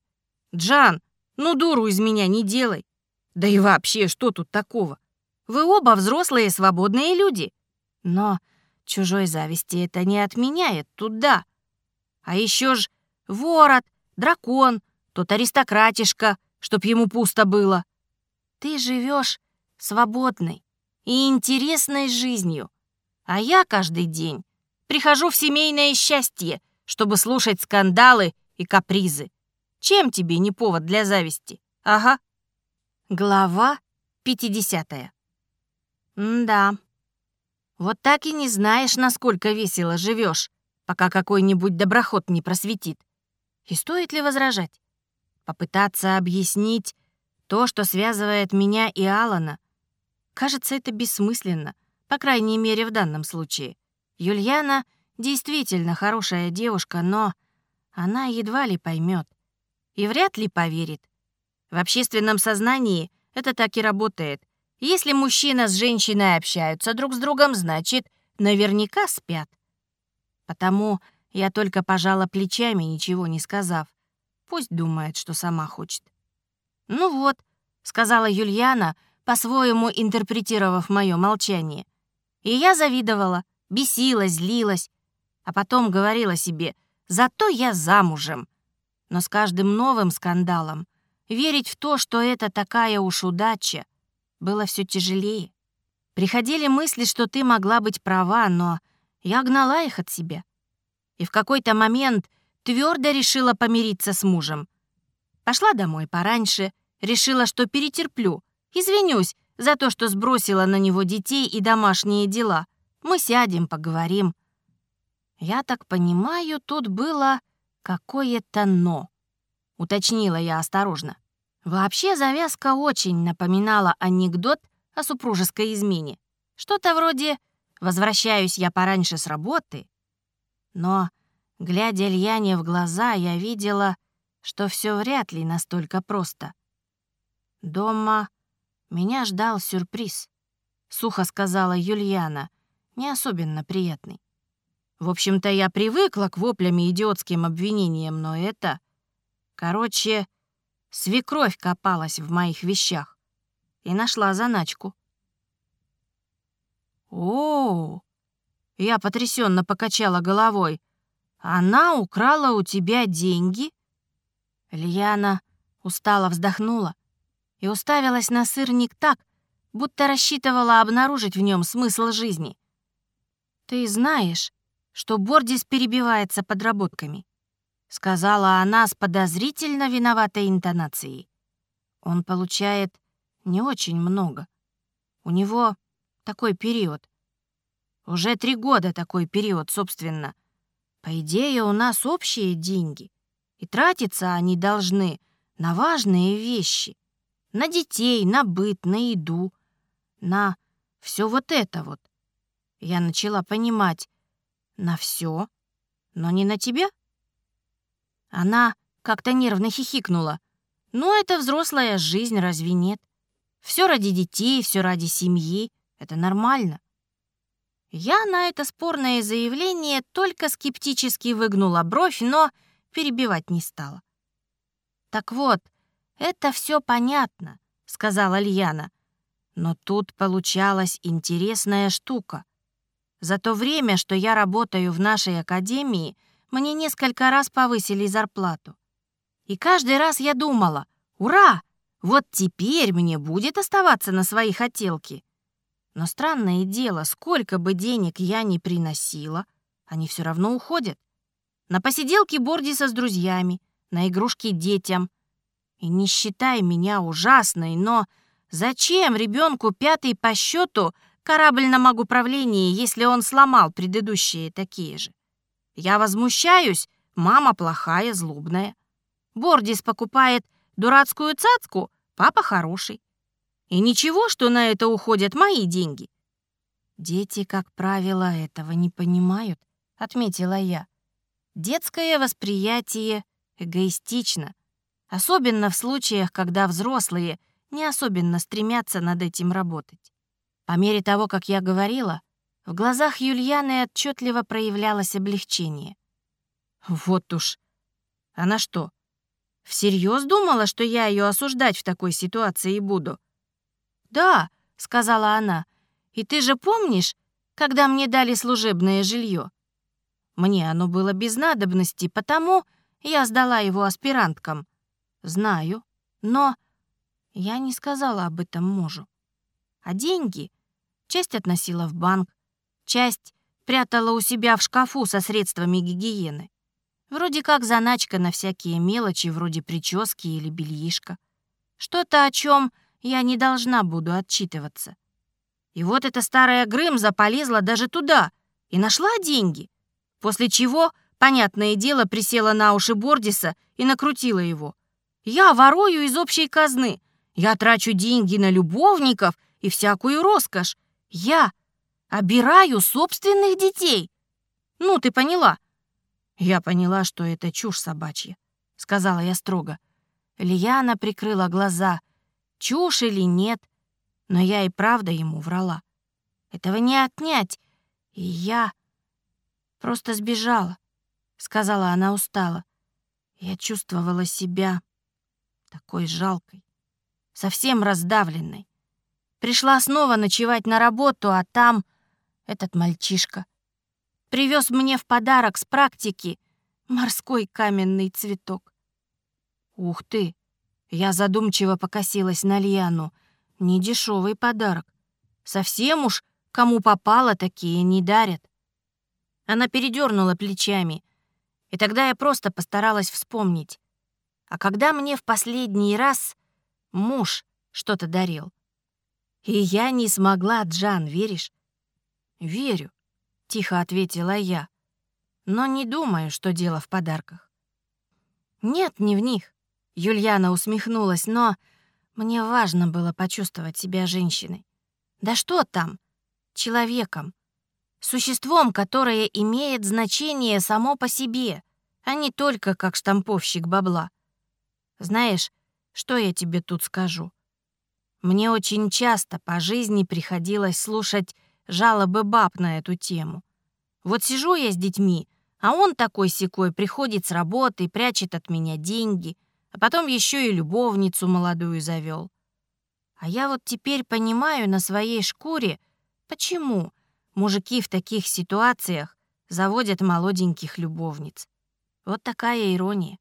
Джан, ну дуру из меня не делай. Да и вообще, что тут такого? Вы оба взрослые свободные люди. Но чужой зависти это не отменяет, туда. А еще ж ворот, дракон, тот аристократишка, чтоб ему пусто было. Ты живешь свободной и интересной жизнью, а я каждый день прихожу в семейное счастье, чтобы слушать скандалы и капризы. Чем тебе не повод для зависти? Ага. Глава 50. Да. Вот так и не знаешь, насколько весело живешь, пока какой-нибудь доброход не просветит. И стоит ли возражать? Попытаться объяснить то, что связывает меня и Алана. Кажется, это бессмысленно, по крайней мере, в данном случае. Юльяна действительно хорошая девушка, но она едва ли поймет и вряд ли поверит. В общественном сознании это так и работает. Если мужчина с женщиной общаются друг с другом, значит, наверняка спят. Потому я только пожала плечами, ничего не сказав. Пусть думает, что сама хочет. «Ну вот», — сказала Юльяна, по-своему интерпретировав мое молчание. И я завидовала, бесилась, злилась, а потом говорила себе, «Зато я замужем». Но с каждым новым скандалом верить в то, что это такая уж удача, было все тяжелее. Приходили мысли, что ты могла быть права, но я гнала их от себя. И в какой-то момент твердо решила помириться с мужем. Пошла домой пораньше, решила, что перетерплю, извинюсь за то, что сбросила на него детей и домашние дела. Мы сядем, поговорим. Я так понимаю, тут было какое-то «но», — уточнила я осторожно. Вообще завязка очень напоминала анекдот о супружеской измене. Что-то вроде «возвращаюсь я пораньше с работы». Но, глядя Льяне в глаза, я видела, что все вряд ли настолько просто. Дома меня ждал сюрприз, сухо сказала Юльяна, не особенно приятный. В общем-то, я привыкла к воплям и идиотским обвинениям, но это... Короче, Свекровь копалась в моих вещах и нашла заначку. О, я потрясенно покачала головой. Она украла у тебя деньги? Льяна устало вздохнула и уставилась на сырник так, будто рассчитывала обнаружить в нем смысл жизни. Ты знаешь, что Бордис перебивается подработками. — сказала она с подозрительно виноватой интонацией. «Он получает не очень много. У него такой период. Уже три года такой период, собственно. По идее, у нас общие деньги, и тратиться они должны на важные вещи. На детей, на быт, на еду, на все вот это вот. Я начала понимать, на все, но не на тебя. Она как-то нервно хихикнула. «Ну, это взрослая жизнь, разве нет? Все ради детей, все ради семьи. Это нормально». Я на это спорное заявление только скептически выгнула бровь, но перебивать не стала. «Так вот, это все понятно», — сказала Льяна. Но тут получалась интересная штука. За то время, что я работаю в нашей академии, мне несколько раз повысили зарплату. И каждый раз я думала, ура, вот теперь мне будет оставаться на свои хотелки. Но странное дело, сколько бы денег я ни приносила, они все равно уходят. На посиделки Бордиса с друзьями, на игрушки детям. И не считай меня ужасной, но зачем ребенку пятый по счету корабль на магуправлении, если он сломал предыдущие такие же? Я возмущаюсь, мама плохая, злобная. Бордис покупает дурацкую цацку, папа хороший. И ничего, что на это уходят мои деньги. Дети, как правило, этого не понимают, отметила я. Детское восприятие эгоистично, особенно в случаях, когда взрослые не особенно стремятся над этим работать. По мере того, как я говорила, в глазах Юльяны отчетливо проявлялось облегчение. Вот уж. Она что, всерьез думала, что я ее осуждать в такой ситуации буду? Да, сказала она. И ты же помнишь, когда мне дали служебное жилье? Мне оно было без надобности, потому я сдала его аспиранткам. Знаю, но я не сказала об этом мужу. А деньги часть относила в банк, часть прятала у себя в шкафу со средствами гигиены. Вроде как заначка на всякие мелочи, вроде прически или бельишка. Что-то, о чем я не должна буду отчитываться. И вот эта старая Грымза полезла даже туда и нашла деньги, после чего, понятное дело, присела на уши Бордиса и накрутила его. «Я ворую из общей казны, я трачу деньги на любовников и всякую роскошь, я обираю собственных детей. Ну, ты поняла?» «Я поняла, что это чушь собачья», — сказала я строго. Лияна прикрыла глаза. Чушь или нет, но я и правда ему врала. Этого не отнять. И я просто сбежала, сказала она устало. Я чувствовала себя такой жалкой, совсем раздавленной. Пришла снова ночевать на работу, а там этот мальчишка привез мне в подарок с практики морской каменный цветок. Ух ты! Я задумчиво покосилась на Льяну. Недешевый подарок. Совсем уж кому попало, такие не дарят. Она передернула плечами. И тогда я просто постаралась вспомнить. А когда мне в последний раз муж что-то дарил? И я не смогла, Джан, веришь? Верю, тихо ответила я. Но не думаю, что дело в подарках. Нет, не в них. Юльяна усмехнулась, но мне важно было почувствовать себя женщиной. Да что там? Человеком. Существом, которое имеет значение само по себе, а не только как штамповщик бабла. Знаешь, что я тебе тут скажу? Мне очень часто по жизни приходилось слушать жалобы баб на эту тему. Вот сижу я с детьми, а он такой-сякой приходит с работы, прячет от меня деньги — а потом еще и любовницу молодую завел. А я вот теперь понимаю на своей шкуре, почему мужики в таких ситуациях заводят молоденьких любовниц. Вот такая ирония.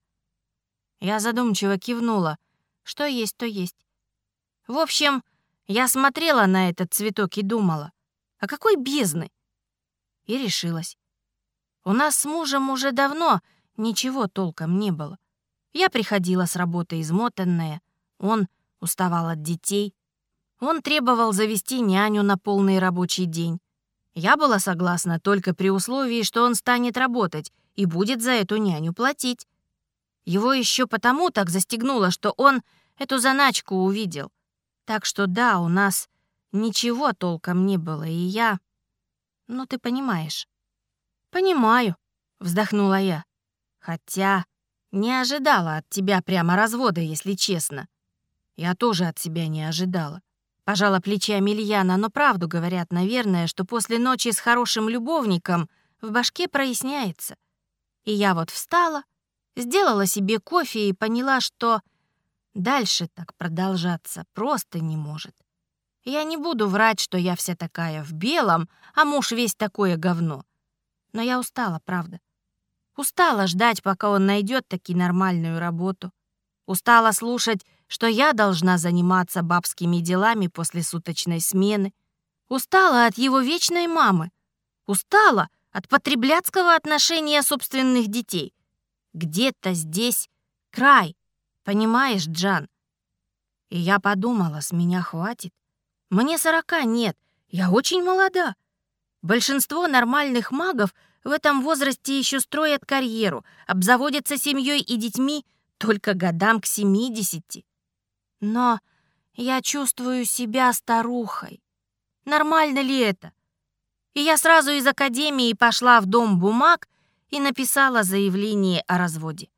Я задумчиво кивнула. Что есть, то есть. В общем, я смотрела на этот цветок и думала, а какой бездны? И решилась. У нас с мужем уже давно ничего толком не было. Я приходила с работы измотанная, он уставал от детей. Он требовал завести няню на полный рабочий день. Я была согласна только при условии, что он станет работать и будет за эту няню платить. Его еще потому так застегнуло, что он эту заначку увидел. Так что да, у нас ничего толком не было, и я... Ну, ты понимаешь. «Понимаю», — вздохнула я. «Хотя не ожидала от тебя прямо развода, если честно. Я тоже от себя не ожидала. Пожала плечами Ильяна, но правду говорят, наверное, что после ночи с хорошим любовником в башке проясняется. И я вот встала, сделала себе кофе и поняла, что дальше так продолжаться просто не может. Я не буду врать, что я вся такая в белом, а муж весь такое говно. Но я устала, правда. Устала ждать, пока он найдет таки нормальную работу. Устала слушать, что я должна заниматься бабскими делами после суточной смены. Устала от его вечной мамы. Устала от потребляцкого отношения собственных детей. Где-то здесь край, понимаешь, Джан? И я подумала, с меня хватит. Мне сорока нет, я очень молода. Большинство нормальных магов в этом возрасте еще строят карьеру, обзаводятся семьей и детьми только годам к 70. Но я чувствую себя старухой. Нормально ли это? И я сразу из академии пошла в дом бумаг и написала заявление о разводе.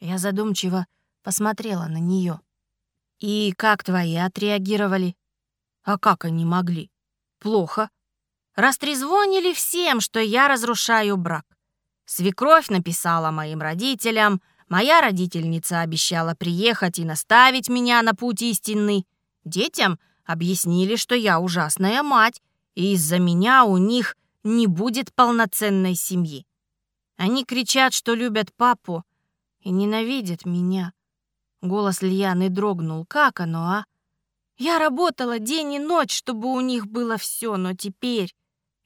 Я задумчиво посмотрела на нее. «И как твои отреагировали?» «А как они могли?» «Плохо. Растрезвонили всем, что я разрушаю брак. Свекровь написала моим родителям, моя родительница обещала приехать и наставить меня на путь истинный. Детям объяснили, что я ужасная мать, и из-за меня у них не будет полноценной семьи. Они кричат, что любят папу и ненавидят меня. Голос Льяны дрогнул. Как оно, а? Я работала день и ночь, чтобы у них было все, но теперь...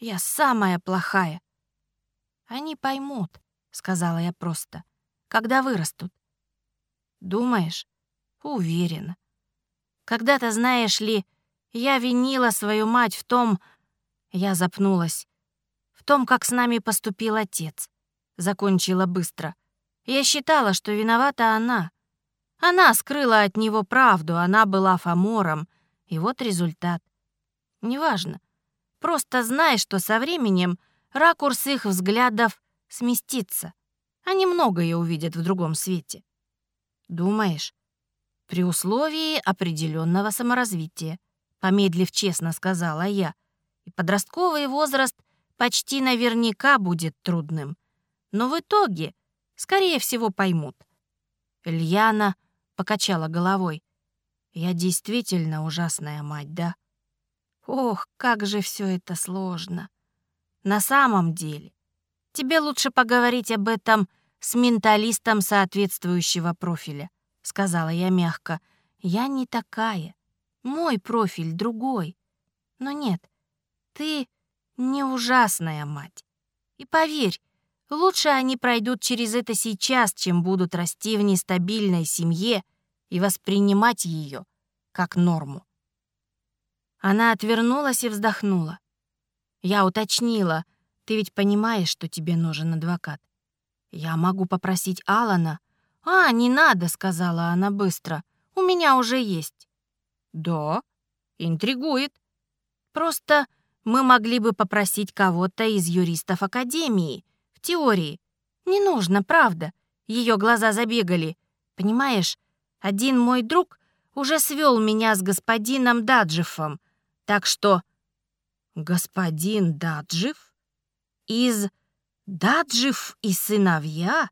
Я самая плохая. Они поймут, — сказала я просто. «Когда вырастут?» «Думаешь?» «Уверена. Когда-то, знаешь ли, я винила свою мать в том...» Я запнулась. «В том, как с нами поступил отец». Закончила быстро. Я считала, что виновата она. Она скрыла от него правду, она была фамором. И вот результат. Неважно. Просто знай, что со временем ракурс их взглядов сместится. Они многое увидят в другом свете. Думаешь? При условии определенного саморазвития. Помедлив честно сказала я. И подростковый возраст почти наверняка будет трудным. Но в итоге, скорее всего, поймут. Ильяна покачала головой. Я действительно ужасная мать, да? Ох, как же все это сложно. На самом деле, тебе лучше поговорить об этом с менталистом соответствующего профиля, сказала я мягко. Я не такая. Мой профиль другой. Но нет, ты не ужасная мать. И поверь, лучше они пройдут через это сейчас, чем будут расти в нестабильной семье и воспринимать ее как норму. Она отвернулась и вздохнула. Я уточнила, ты ведь понимаешь, что тебе нужен адвокат. Я могу попросить Алана. А, не надо, сказала она быстро. У меня уже есть. Да, интригует. Просто мы могли бы попросить кого-то из юристов Академии. В теории. Не нужно, правда. Ее глаза забегали. Понимаешь, один мой друг уже свел меня с господином Даджифом. Так что... Господин Даджив? Из Даджив и сыновья?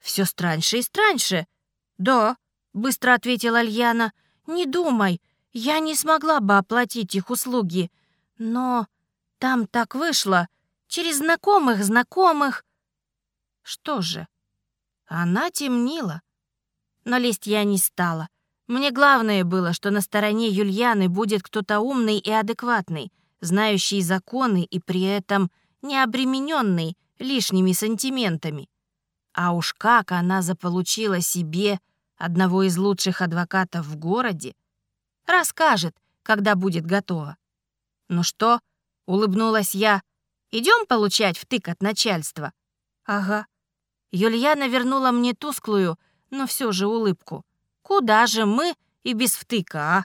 Все страньше и страньше. Да, быстро ответила Альяна. Не думай, я не смогла бы оплатить их услуги. Но там так вышло, через знакомых знакомых. Что же, она темнила. Но лезть я не стала. Мне главное было, что на стороне Юльяны будет кто-то умный и адекватный, знающий законы и при этом не обремененный лишними сантиментами. А уж как она заполучила себе одного из лучших адвокатов в городе, расскажет, когда будет готова. «Ну что?» — улыбнулась я. «Идем получать втык от начальства?» «Ага». Юльяна вернула мне тусклую, но все же улыбку. Куда же мы и без втыка, а?